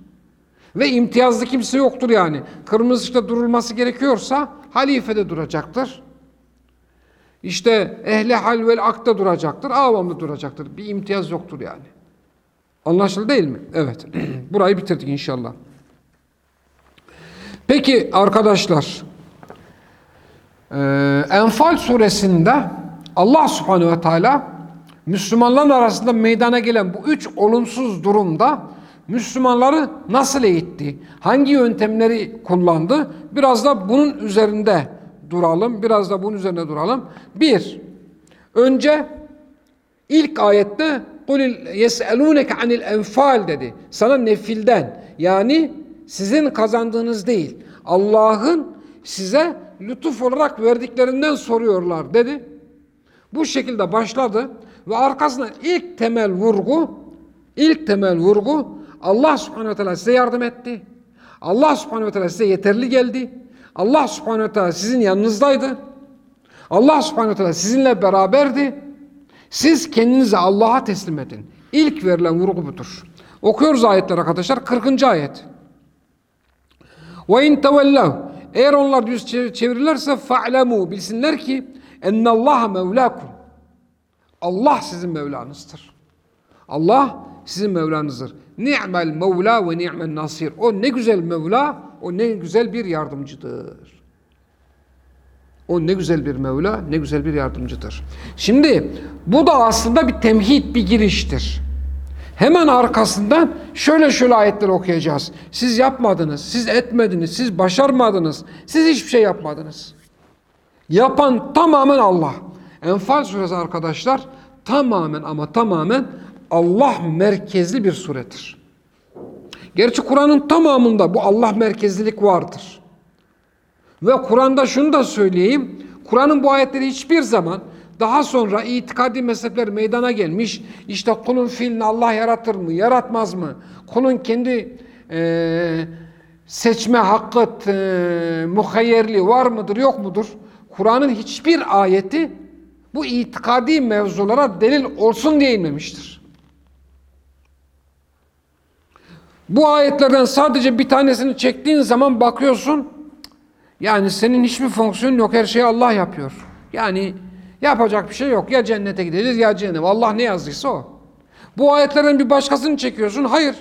Ve imtiyazlı kimse yoktur yani. Kırmızı ışıkta durulması gerekiyorsa halifede duracaktır. İşte ehli hal vel akta duracaktır, avamda duracaktır. Bir imtiyaz yoktur yani. Anlaşıldı değil mi? Evet. Burayı bitirdik inşallah. Peki arkadaşlar, Enfal suresinde Allah subhanehu ve teala Müslümanların arasında meydana gelen bu üç olumsuz durumda Müslümanları nasıl eğitti? Hangi yöntemleri kullandı? Biraz da bunun üzerinde duralım. Biraz da bunun üzerinde duralım. Bir, önce ilk ayette قُلْ يَسْأَلُونَكَ عَنِ الْاَنْفَالِ dedi. Sana nefilden yani sizin kazandığınız değil Allah'ın size lütuf olarak verdiklerinden soruyorlar dedi. Bu şekilde başladı ve arkasından ilk temel vurgu ilk temel vurgu Allah subhanehu ve teala size yardım etti. Allah subhanehu ve teala size yeterli geldi. Allah subhanehu ve teala sizin yanınızdaydı. Allah subhanehu ve teala sizinle beraberdi. Siz kendinizi Allah'a teslim edin. İlk verilen vurgu budur. Okuyoruz ayetler arkadaşlar. 40. ayet. Ve in eğer onlar yüz çevirirlerse fa'lemu bilsinler ki ennallaha mevlakum. Allah sizin Mevlanızdır. Allah sizin Mevlanızdır. Ni'mel Mevla ve ni'mel Nasir. O ne güzel Mevla, o ne güzel bir yardımcıdır. O ne güzel bir Mevla, ne güzel bir yardımcıdır. Şimdi bu da aslında bir temhid, bir giriştir. Hemen arkasından şöyle şöyle ayetler okuyacağız. Siz yapmadınız, siz etmediniz, siz başarmadınız, siz hiçbir şey yapmadınız. Yapan tamamen Allah. Enfal suresi arkadaşlar tamamen ama tamamen Allah merkezli bir suredir. Gerçi Kur'an'ın tamamında bu Allah merkezlilik vardır. Ve Kur'an'da şunu da söyleyeyim. Kur'an'ın bu ayetleri hiçbir zaman daha sonra itikadi mezhepler meydana gelmiş. İşte kulun fiilini Allah yaratır mı, yaratmaz mı? Kulun kendi e, seçme hakkı, e, muhayyerliği var mıdır, yok mudur? Kur'an'ın hiçbir ayeti bu itikadi mevzulara delil olsun diye inmemiştir. Bu ayetlerden sadece bir tanesini çektiğin zaman bakıyorsun, yani senin hiçbir fonksiyonun yok, her şeyi Allah yapıyor. Yani yapacak bir şey yok. Ya cennete gideceğiz ya cehenneme. Allah ne yazdıysa o. Bu ayetlerden bir başkasını çekiyorsun. Hayır.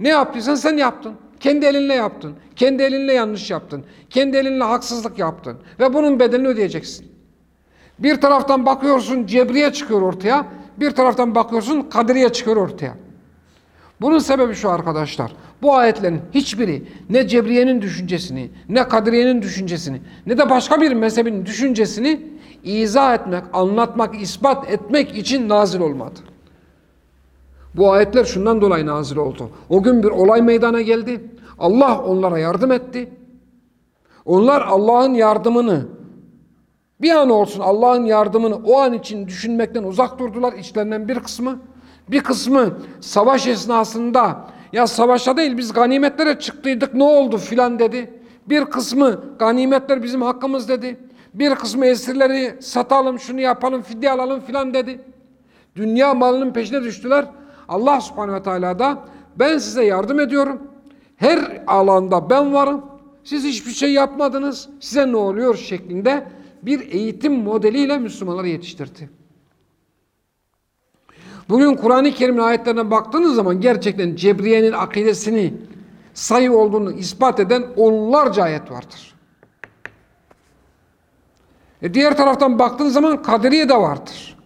Ne yaptıysan sen yaptın. Kendi elinle yaptın. Kendi elinle yanlış yaptın. Kendi elinle haksızlık yaptın. Ve bunun bedelini ödeyeceksin. Bir taraftan bakıyorsun Cebriye çıkıyor ortaya. Bir taraftan bakıyorsun Kadiriye çıkıyor ortaya. Bunun sebebi şu arkadaşlar. Bu ayetlerin hiçbiri ne Cebriye'nin düşüncesini, ne Kadiriye'nin düşüncesini, ne de başka bir mezhebin düşüncesini izah etmek, anlatmak, ispat etmek için nazil olmadı. Bu ayetler şundan dolayı nazil oldu. O gün bir olay meydana geldi. Allah onlara yardım etti. Onlar Allah'ın yardımını bir an olsun Allah'ın yardımını o an için düşünmekten uzak durdular. İçlerinden bir kısmı. Bir kısmı savaş esnasında ya savaşa değil biz ganimetlere çıktıydık ne oldu filan dedi. Bir kısmı ganimetler bizim hakkımız dedi. Bir kısmı esirleri satalım şunu yapalım fidye alalım filan dedi. Dünya malının peşine düştüler. Allah subhanehu ve teala da ben size yardım ediyorum. Her alanda ben varım. Siz hiçbir şey yapmadınız. Size ne oluyor şeklinde bir eğitim modeliyle Müslümanları yetiştirdi. Bugün Kur'an-ı Kerim'in ayetlerine baktığınız zaman gerçekten Cebriye'nin akidesini sayı olduğunu ispat eden onlarca ayet vardır. E diğer taraftan baktığın zaman Kadiriye de vardır.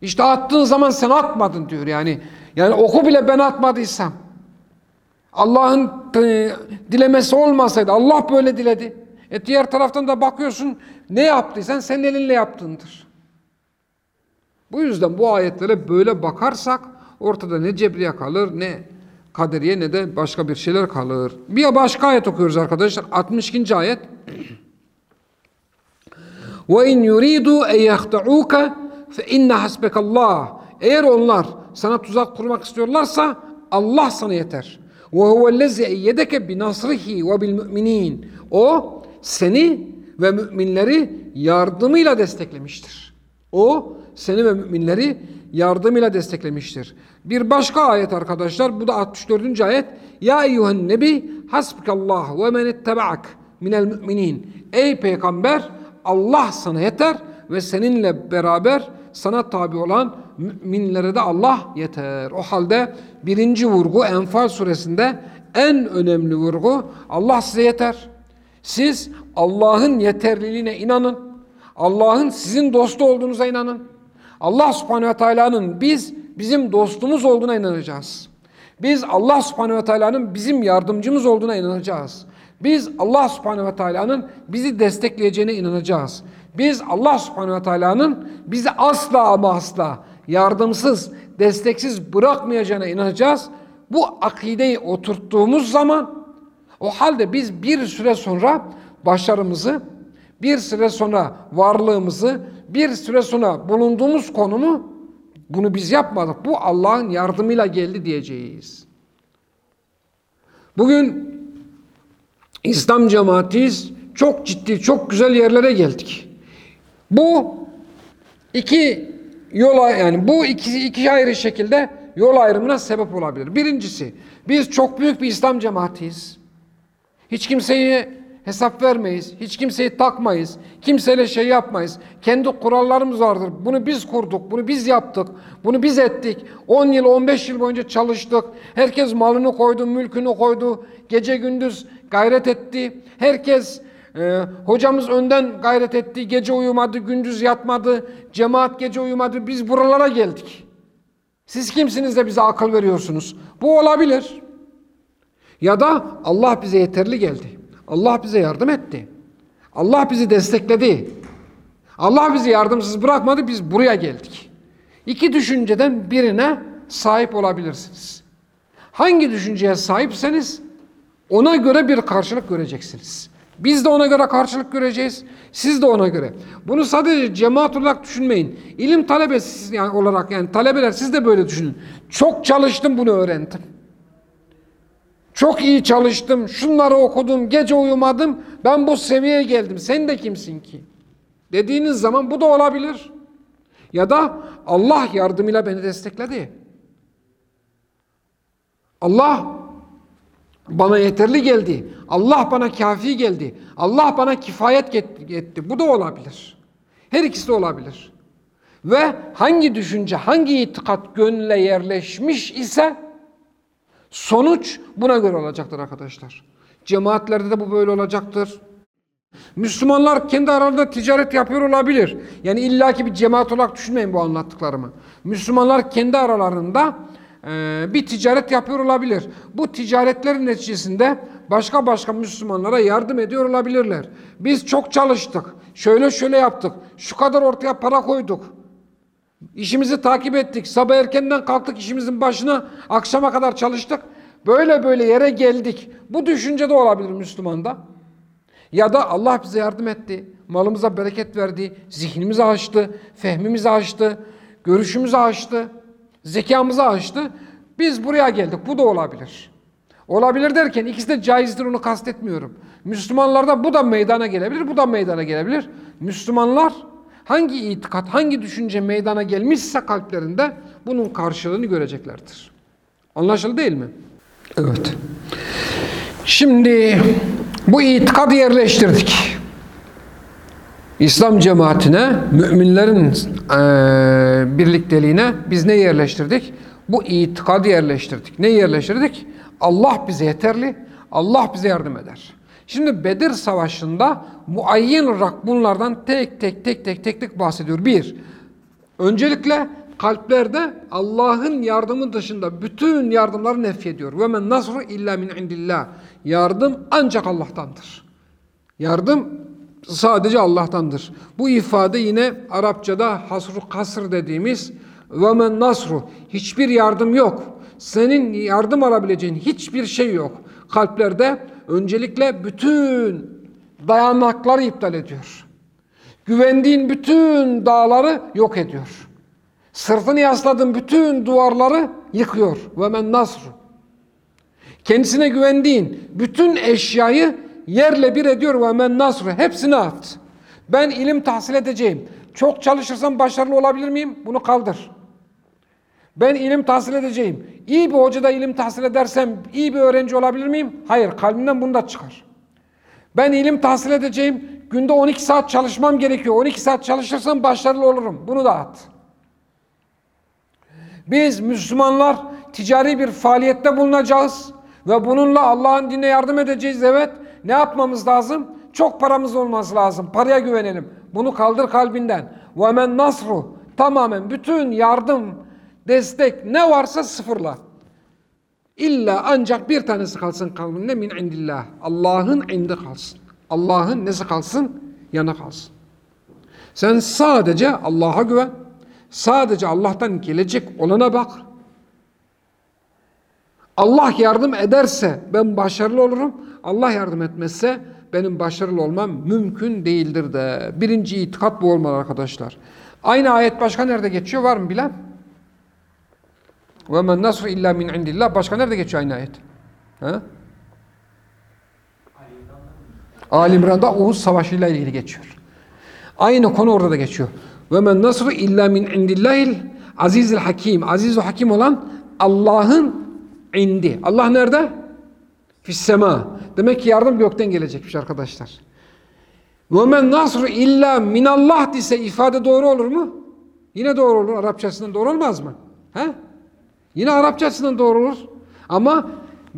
İşte attığın zaman sen atmadın diyor yani. Yani oku bile ben atmadıysam. Allah'ın e, dilemesi olmasaydı Allah böyle diledi. E diğer taraftan da bakıyorsun ne yaptıysan senin elinle yaptığındır. Bu yüzden bu ayetlere böyle bakarsak ortada ne Cebriye kalır ne Kaderiye ne de başka bir şeyler kalır. Bir başka ayet okuyoruz arkadaşlar. 62. ayet. Ve in yuridu en yahtauka fe inne hasbekallah. Eğer onlar sana tuzak kurmak istiyorlarsa Allah sana yeter. Ve huvellezî eyyedeke bi nasrihi ve bil müminin. O seni ve müminleri yardımıyla desteklemiştir. O seni ve müminleri yardımıyla desteklemiştir. Bir başka ayet arkadaşlar bu da 64. ayet. Ya eyyuhen nebi hasbikallah ve men ittebaak minel müminin. Ey peygamber Allah sana yeter ve seninle beraber sana tabi olan müminlere de Allah yeter. O halde birinci vurgu Enfal suresinde en önemli vurgu Allah size yeter. Siz Allah'ın yeterliliğine inanın. Allah'ın sizin dostu olduğunuza inanın. Allah subhanehu ve teala'nın biz bizim dostumuz olduğuna inanacağız. Biz Allah subhanehu ve teala'nın bizim yardımcımız olduğuna inanacağız. Biz Allah subhanehu ve teala'nın bizi destekleyeceğine inanacağız. Biz Allah subhanehu ve teala'nın bizi asla ama asla yardımsız, desteksiz bırakmayacağına inanacağız. Bu akideyi oturttuğumuz zaman o halde biz bir süre sonra başarımızı, bir süre sonra varlığımızı, bir süre sonra bulunduğumuz konumu bunu biz yapmadık. Bu Allah'ın yardımıyla geldi diyeceğiz. Bugün İslam cemaatiyiz. Çok ciddi, çok güzel yerlere geldik. Bu iki yola yani bu iki, iki ayrı şekilde yol ayrımına sebep olabilir. Birincisi biz çok büyük bir İslam cemaatiyiz. Hiç kimseyi hesap vermeyiz. Hiç kimseyi takmayız. Kimseyle şey yapmayız. Kendi kurallarımız vardır. Bunu biz kurduk. Bunu biz yaptık. Bunu biz ettik. 10 yıl 15 yıl boyunca çalıştık. Herkes malını koydu, mülkünü koydu. Gece gündüz gayret etti. Herkes ee, hocamız önden gayret etti, gece uyumadı, gündüz yatmadı, cemaat gece uyumadı, biz buralara geldik. Siz kimsiniz de bize akıl veriyorsunuz? Bu olabilir. Ya da Allah bize yeterli geldi. Allah bize yardım etti. Allah bizi destekledi. Allah bizi yardımsız bırakmadı, biz buraya geldik. İki düşünceden birine sahip olabilirsiniz. Hangi düşünceye sahipseniz ona göre bir karşılık göreceksiniz. Biz de ona göre karşılık göreceğiz. Siz de ona göre. Bunu sadece cemaat olarak düşünmeyin. İlim talebesi yani olarak yani talebeler siz de böyle düşünün. Çok çalıştım bunu öğrendim. Çok iyi çalıştım. Şunları okudum. Gece uyumadım. Ben bu seviyeye geldim. Sen de kimsin ki? Dediğiniz zaman bu da olabilir. Ya da Allah yardımıyla beni destekledi. Allah bana yeterli geldi. Allah bana kafi geldi. Allah bana kifayet etti. Bu da olabilir. Her ikisi de olabilir. Ve hangi düşünce, hangi itikat gönüle yerleşmiş ise sonuç buna göre olacaktır arkadaşlar. Cemaatlerde de bu böyle olacaktır. Müslümanlar kendi aralarında ticaret yapıyor olabilir. Yani illaki bir cemaat olarak düşünmeyin bu anlattıklarımı. Müslümanlar kendi aralarında bir ticaret yapıyor olabilir. Bu ticaretlerin neticesinde başka başka Müslümanlara yardım ediyor olabilirler. Biz çok çalıştık. Şöyle şöyle yaptık. Şu kadar ortaya para koyduk. İşimizi takip ettik. Sabah erkenden kalktık işimizin başına. Akşama kadar çalıştık. Böyle böyle yere geldik. Bu düşünce de olabilir Müslümanda. Ya da Allah bize yardım etti, malımıza bereket verdi, zihnimizi açtı, fehmimizi açtı, görüşümüzü açtı, zekamızı açtı. Biz buraya geldik. Bu da olabilir. Olabilir derken ikisi de caizdir onu kastetmiyorum. Müslümanlarda bu da meydana gelebilir, bu da meydana gelebilir. Müslümanlar hangi itikat, hangi düşünce meydana gelmişse kalplerinde bunun karşılığını göreceklerdir. Anlaşıldı değil mi? Evet. Şimdi bu itikadı yerleştirdik. İslam cemaatine, müminlerin eee, birlikteliğine biz ne yerleştirdik? Bu itikadı yerleştirdik. Ne yerleştirdik? Allah bize yeterli, Allah bize yardım eder. Şimdi Bedir Savaşı'nda muayyen olarak bunlardan tek tek tek tek tek tek bahsediyor. Bir, öncelikle kalplerde Allah'ın yardımı dışında bütün yardımları nefyediyor. Ve men nasru illa min indillah. Yardım ancak Allah'tandır. Yardım sadece Allah'tandır. Bu ifade yine Arapçada hasru kasr dediğimiz ve men nasru hiçbir yardım yok. Senin yardım alabileceğin hiçbir şey yok. Kalplerde öncelikle bütün dayanakları iptal ediyor. Güvendiğin bütün dağları yok ediyor. Sırtını yasladığın bütün duvarları yıkıyor. Ve men nasru. Kendisine güvendiğin bütün eşyayı yerle bir ediyor ve men nasru. Hepsini at. Ben ilim tahsil edeceğim. Çok çalışırsam başarılı olabilir miyim? Bunu kaldır. Ben ilim tahsil edeceğim. İyi bir hocada ilim tahsil edersem iyi bir öğrenci olabilir miyim? Hayır, kalbimden bunu da çıkar. Ben ilim tahsil edeceğim. Günde 12 saat çalışmam gerekiyor. 12 saat çalışırsam başarılı olurum. Bunu da at. Biz Müslümanlar ticari bir faaliyette bulunacağız ve bununla Allah'ın dinine yardım edeceğiz. Evet. Ne yapmamız lazım? Çok paramız olması lazım. Paraya güvenelim. Bunu kaldır kalbinden. Men nasru. Tamamen bütün yardım, destek ne varsa sıfırla. İlla ancak bir tanesi kalsın kalbinde min indillah. Allah'ın indi kalsın. Allah'ın nesi kalsın? Yana kalsın. Sen sadece Allah'a güven. Sadece Allah'tan gelecek olana bak. Allah yardım ederse ben başarılı olurum. Allah yardım etmezse benim başarılı olmam mümkün değildir de. Birinci itikat bu olmalı arkadaşlar. Aynı ayet başka nerede geçiyor var mı bilen? Men nasru illa min indillah. Başka nerede geçiyor aynı ayet? Ha? Ali İmran'da Uhud Savaşı ile ilgili geçiyor. Aynı konu orada da geçiyor. Men nasru illa min indillahil azizil hakim. Aziz ve hakim olan Allah'ın indi. Allah nerede? Fissema. Demek ki yardım gökten gelecekmiş arkadaşlar. Men nasru illa minallah dise ifade doğru olur mu? Yine doğru olur. Arapçasından doğru olmaz mı? He? Yine Arapçasından doğru olur. Ama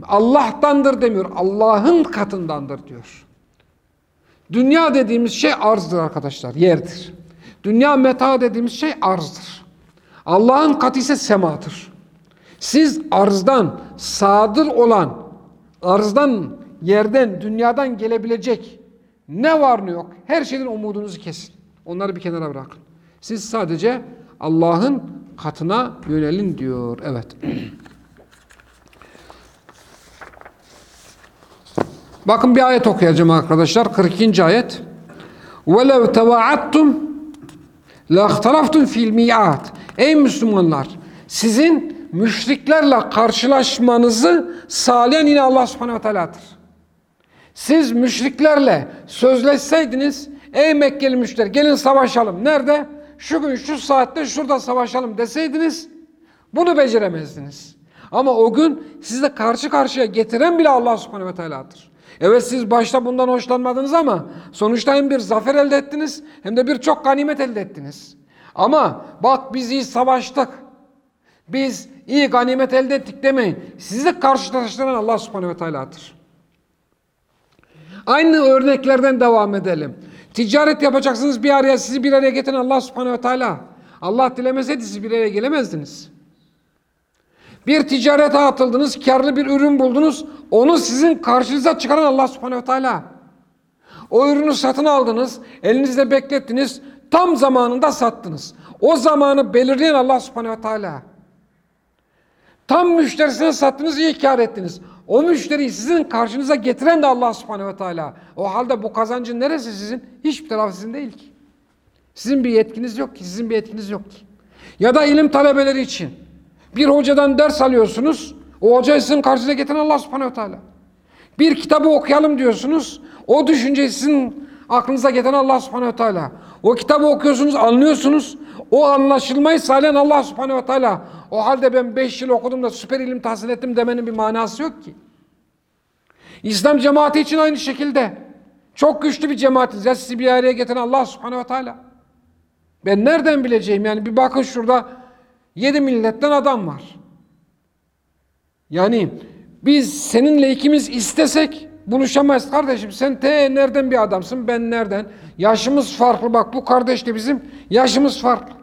Allah'tandır demiyor. Allah'ın katındandır diyor. Dünya dediğimiz şey arzdır arkadaşlar. Yerdir. Dünya meta dediğimiz şey arzdır. Allah'ın katı ise semadır. Siz arzdan sadır olan, arzdan, yerden, dünyadan gelebilecek ne var ne yok her şeyden umudunuzu kesin. Onları bir kenara bırakın. Siz sadece Allah'ın katına yönelin diyor. Evet. Bakın bir ayet okuyacağım arkadaşlar. 42. ayet. وَلَوْ تَوَعَدْتُمْ لَاخْتَلَفْتُمْ fil mi'at. Ey Müslümanlar! Sizin müşriklerle karşılaşmanızı sağlayan yine Allah subhanehu ve teala'dır. Siz müşriklerle sözleşseydiniz, ey Mekkeli müşrikler gelin savaşalım. Nerede? Şu gün şu saatte şurada savaşalım deseydiniz, bunu beceremezdiniz. Ama o gün sizi karşı karşıya getiren bile Allah subhanehu ve teala'dır. Evet siz başta bundan hoşlanmadınız ama sonuçta hem bir zafer elde ettiniz hem de birçok ganimet elde ettiniz. Ama bak biz iyi savaştık. Biz iyi ganimet elde ettik demeyin. Sizi karşılaştıran Allah subhanehu ve teala'dır. Aynı örneklerden devam edelim. Ticaret yapacaksınız bir araya sizi bir araya getiren Allah subhanehu ve teala. Allah dilemeseydi siz bir araya gelemezdiniz. Bir ticarete atıldınız, karlı bir ürün buldunuz. Onu sizin karşınıza çıkaran Allah subhanehu ve teala. O ürünü satın aldınız, elinizde beklettiniz, tam zamanında sattınız. O zamanı belirleyen Allah subhanehu ve teala. Tam müşterisine sattınız, iyi kar ettiniz. O müşteriyi sizin karşınıza getiren de Allah subhanehu ve teala. O halde bu kazancın neresi sizin? Hiçbir tarafı sizin değil ki. Sizin bir yetkiniz yok ki, sizin bir yetkiniz yok ki. Ya da ilim talebeleri için bir hocadan ders alıyorsunuz, o hocayı sizin karşınıza getiren Allah subhanehu ve teala. Bir kitabı okuyalım diyorsunuz, o düşünceyi sizin aklınıza getiren Allah subhanehu ve teala. O kitabı okuyorsunuz, anlıyorsunuz, o anlaşılmayı sağlayan Allah subhanehu ve teala. O halde ben 5 yıl okudum da süper ilim tahsil ettim demenin bir manası yok ki. İslam cemaati için aynı şekilde. Çok güçlü bir cemaatiz. Ya sizi bir araya getiren Allah subhanehu ve teala. Ben nereden bileceğim yani bir bakın şurada yedi milletten adam var. Yani biz seninle ikimiz istesek buluşamayız kardeşim. Sen te nereden bir adamsın ben nereden? Yaşımız farklı bak bu kardeş de bizim yaşımız farklı.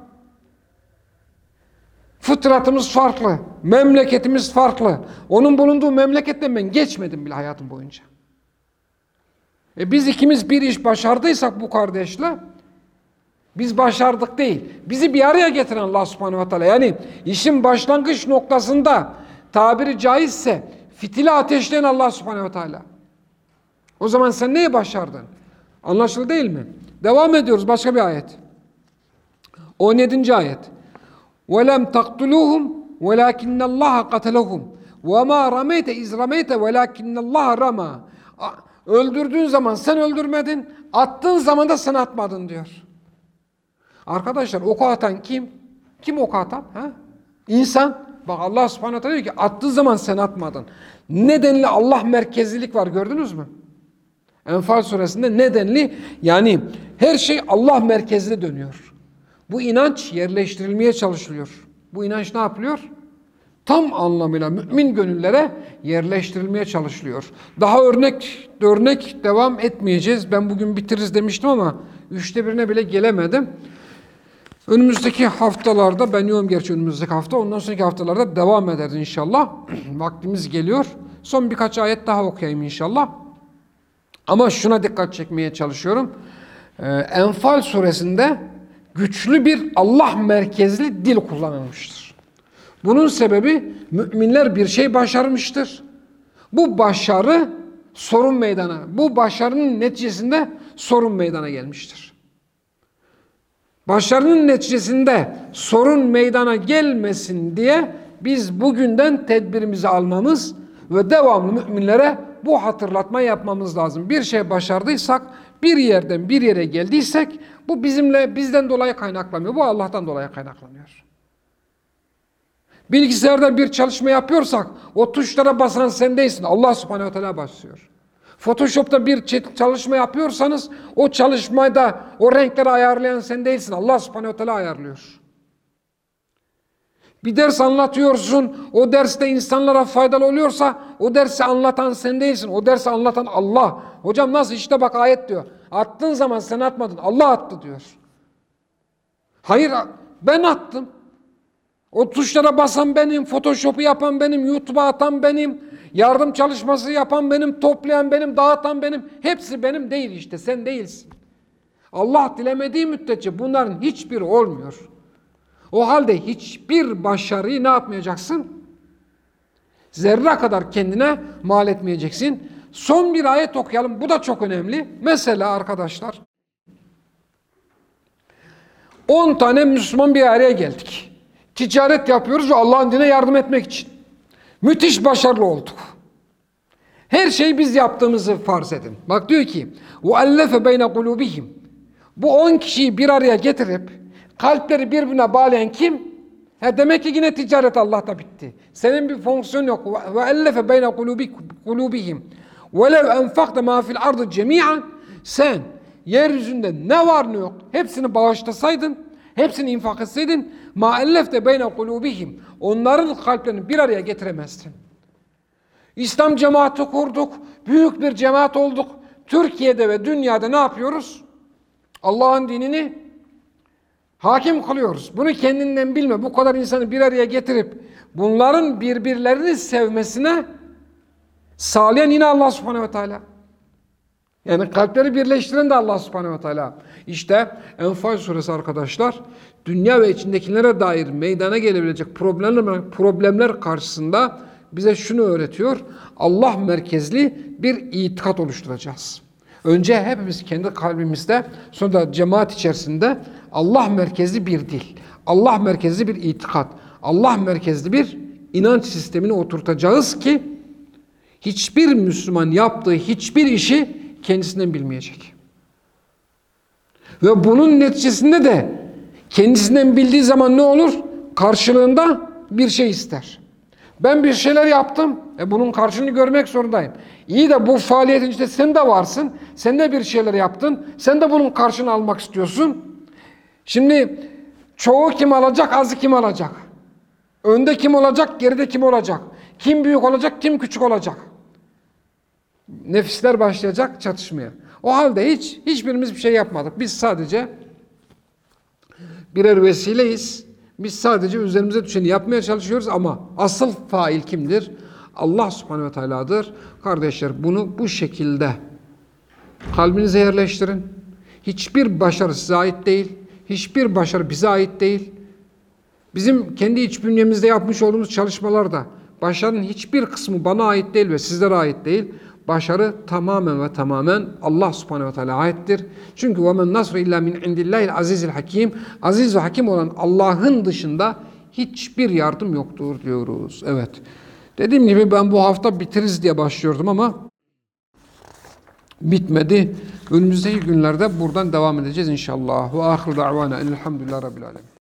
Fıtratımız farklı. Memleketimiz farklı. Onun bulunduğu memleketten ben geçmedim bile hayatım boyunca. E biz ikimiz bir iş başardıysak bu kardeşle biz başardık değil. Bizi bir araya getiren Allah subhanehu ve teala. Yani işin başlangıç noktasında tabiri caizse fitili ateşleyen Allah subhanehu ve teala. O zaman sen neyi başardın? Anlaşıldı değil mi? Devam ediyoruz başka bir ayet. 17. ayet. وَلَمْ تَقْتُلُوهُمْ وَلَاكِنَّ اللّٰهَ قَتَلَهُمْ وَمَا رَمَيْتَ اِذْ رَمَيْتَ وَلَاكِنَّ اللّٰهَ رَمَى Öldürdüğün zaman sen öldürmedin, attığın zaman da sen atmadın diyor. Arkadaşlar oku atan kim? Kim oku atan? Ha? İnsan. Bak Allah subhanahu teala diyor ki attığı zaman sen atmadın. Nedenli Allah merkezlilik var gördünüz mü? Enfal suresinde nedenli yani her şey Allah merkezli dönüyor. Bu inanç yerleştirilmeye çalışılıyor. Bu inanç ne yapılıyor? Tam anlamıyla mümin gönüllere yerleştirilmeye çalışılıyor. Daha örnek örnek devam etmeyeceğiz. Ben bugün bitiririz demiştim ama üçte birine bile gelemedim. Önümüzdeki haftalarda, ben yoğum gerçi önümüzdeki hafta, ondan sonraki haftalarda devam ederiz inşallah. Vaktimiz geliyor. Son birkaç ayet daha okuyayım inşallah. Ama şuna dikkat çekmeye çalışıyorum. Ee, Enfal suresinde güçlü bir Allah merkezli dil kullanılmıştır. Bunun sebebi müminler bir şey başarmıştır. Bu başarı sorun meydana, bu başarının neticesinde sorun meydana gelmiştir. Başarının neticesinde sorun meydana gelmesin diye biz bugünden tedbirimizi almamız ve devamlı müminlere bu hatırlatma yapmamız lazım. Bir şey başardıysak, bir yerden bir yere geldiysek bu bizimle bizden dolayı kaynaklanmıyor. Bu Allah'tan dolayı kaynaklanıyor. Bilgisayarda bir çalışma yapıyorsak o tuşlara basan sen değilsin. Allah subhanehu teala basıyor. Photoshop'ta bir çalışma yapıyorsanız o çalışmayda o renkleri ayarlayan sen değilsin. Allah subhanehu teala ayarlıyor. Bir ders anlatıyorsun, o derste insanlara faydalı oluyorsa o dersi anlatan sen değilsin. O dersi anlatan Allah. Hocam nasıl? işte bak ayet diyor. Attığın zaman sen atmadın. Allah attı diyor. Hayır ben attım. O tuşlara basan benim, Photoshop'u yapan benim, YouTube'a atan benim, yardım çalışması yapan benim, toplayan benim, dağıtan benim. Hepsi benim değil işte, sen değilsin. Allah dilemediği müddetçe bunların hiçbiri olmuyor. O halde hiçbir başarıyı ne yapmayacaksın? Zerre kadar kendine mal etmeyeceksin. Son bir ayet okuyalım. Bu da çok önemli. Mesela arkadaşlar 10 tane Müslüman bir araya geldik. Ticaret yapıyoruz ve Allah'ın dine yardım etmek için. Müthiş başarılı olduk. Her şeyi biz yaptığımızı farz edin. Bak diyor ki: "Ve allefe beyne. Bu 10 kişiyi bir araya getirip Kalpleri birbirine bağlayan kim? Ha demek ki yine ticaret Allah'ta bitti. Senin bir fonksiyon yok. Ve ellefe beyne kulubihim. Velev enfakte ma fil ardı cemiyen. Sen yeryüzünde ne var ne yok hepsini bağışlasaydın, hepsini infak etseydin ma ellefte beyne kulubihim. Onların kalplerini bir araya getiremezdin. İslam cemaati kurduk. Büyük bir cemaat olduk. Türkiye'de ve dünyada ne yapıyoruz? Allah'ın dinini hakim kılıyoruz. Bunu kendinden bilme. Bu kadar insanı bir araya getirip bunların birbirlerini sevmesine sağlayan yine Allah subhanehu ve teala. Yani kalpleri birleştiren de Allah subhanehu ve teala. İşte Enfal suresi arkadaşlar dünya ve içindekilere dair meydana gelebilecek problemler, problemler karşısında bize şunu öğretiyor. Allah merkezli bir itikat oluşturacağız. Önce hepimiz kendi kalbimizde sonra da cemaat içerisinde Allah merkezli bir dil, Allah merkezli bir itikat, Allah merkezli bir inanç sistemini oturtacağız ki hiçbir Müslüman yaptığı hiçbir işi kendisinden bilmeyecek. Ve bunun neticesinde de kendisinden bildiği zaman ne olur? Karşılığında bir şey ister. Ben bir şeyler yaptım. E bunun karşılığını görmek zorundayım. İyi de bu faaliyetin içinde sen de varsın. Sen de bir şeyler yaptın. Sen de bunun karşılığını almak istiyorsun. Şimdi çoğu kim alacak, azı kim alacak? Önde kim olacak, geride kim olacak? Kim büyük olacak, kim küçük olacak? Nefisler başlayacak çatışmaya. O halde hiç hiçbirimiz bir şey yapmadık. Biz sadece birer vesileyiz. Biz sadece üzerimize düşeni yapmaya çalışıyoruz ama asıl fail kimdir? Allah subhanehu ve teala'dır. Kardeşler bunu bu şekilde kalbinize yerleştirin. Hiçbir başarı size ait değil. Hiçbir başarı bize ait değil. Bizim kendi iç bünyemizde yapmış olduğumuz çalışmalarda başarının hiçbir kısmı bana ait değil ve sizlere ait değil Başarı tamamen ve tamamen Allah subhanehu ve teala aittir. Çünkü وَمَنْ نَصْرُ illa min indillahil azizil hakim. Aziz ve hakim olan Allah'ın dışında hiçbir yardım yoktur diyoruz. Evet. Dediğim gibi ben bu hafta bitiririz diye başlıyordum ama bitmedi. Önümüzdeki günlerde buradan devam edeceğiz inşallah. Ve ahir da'vana elhamdülillah rabbil alemin.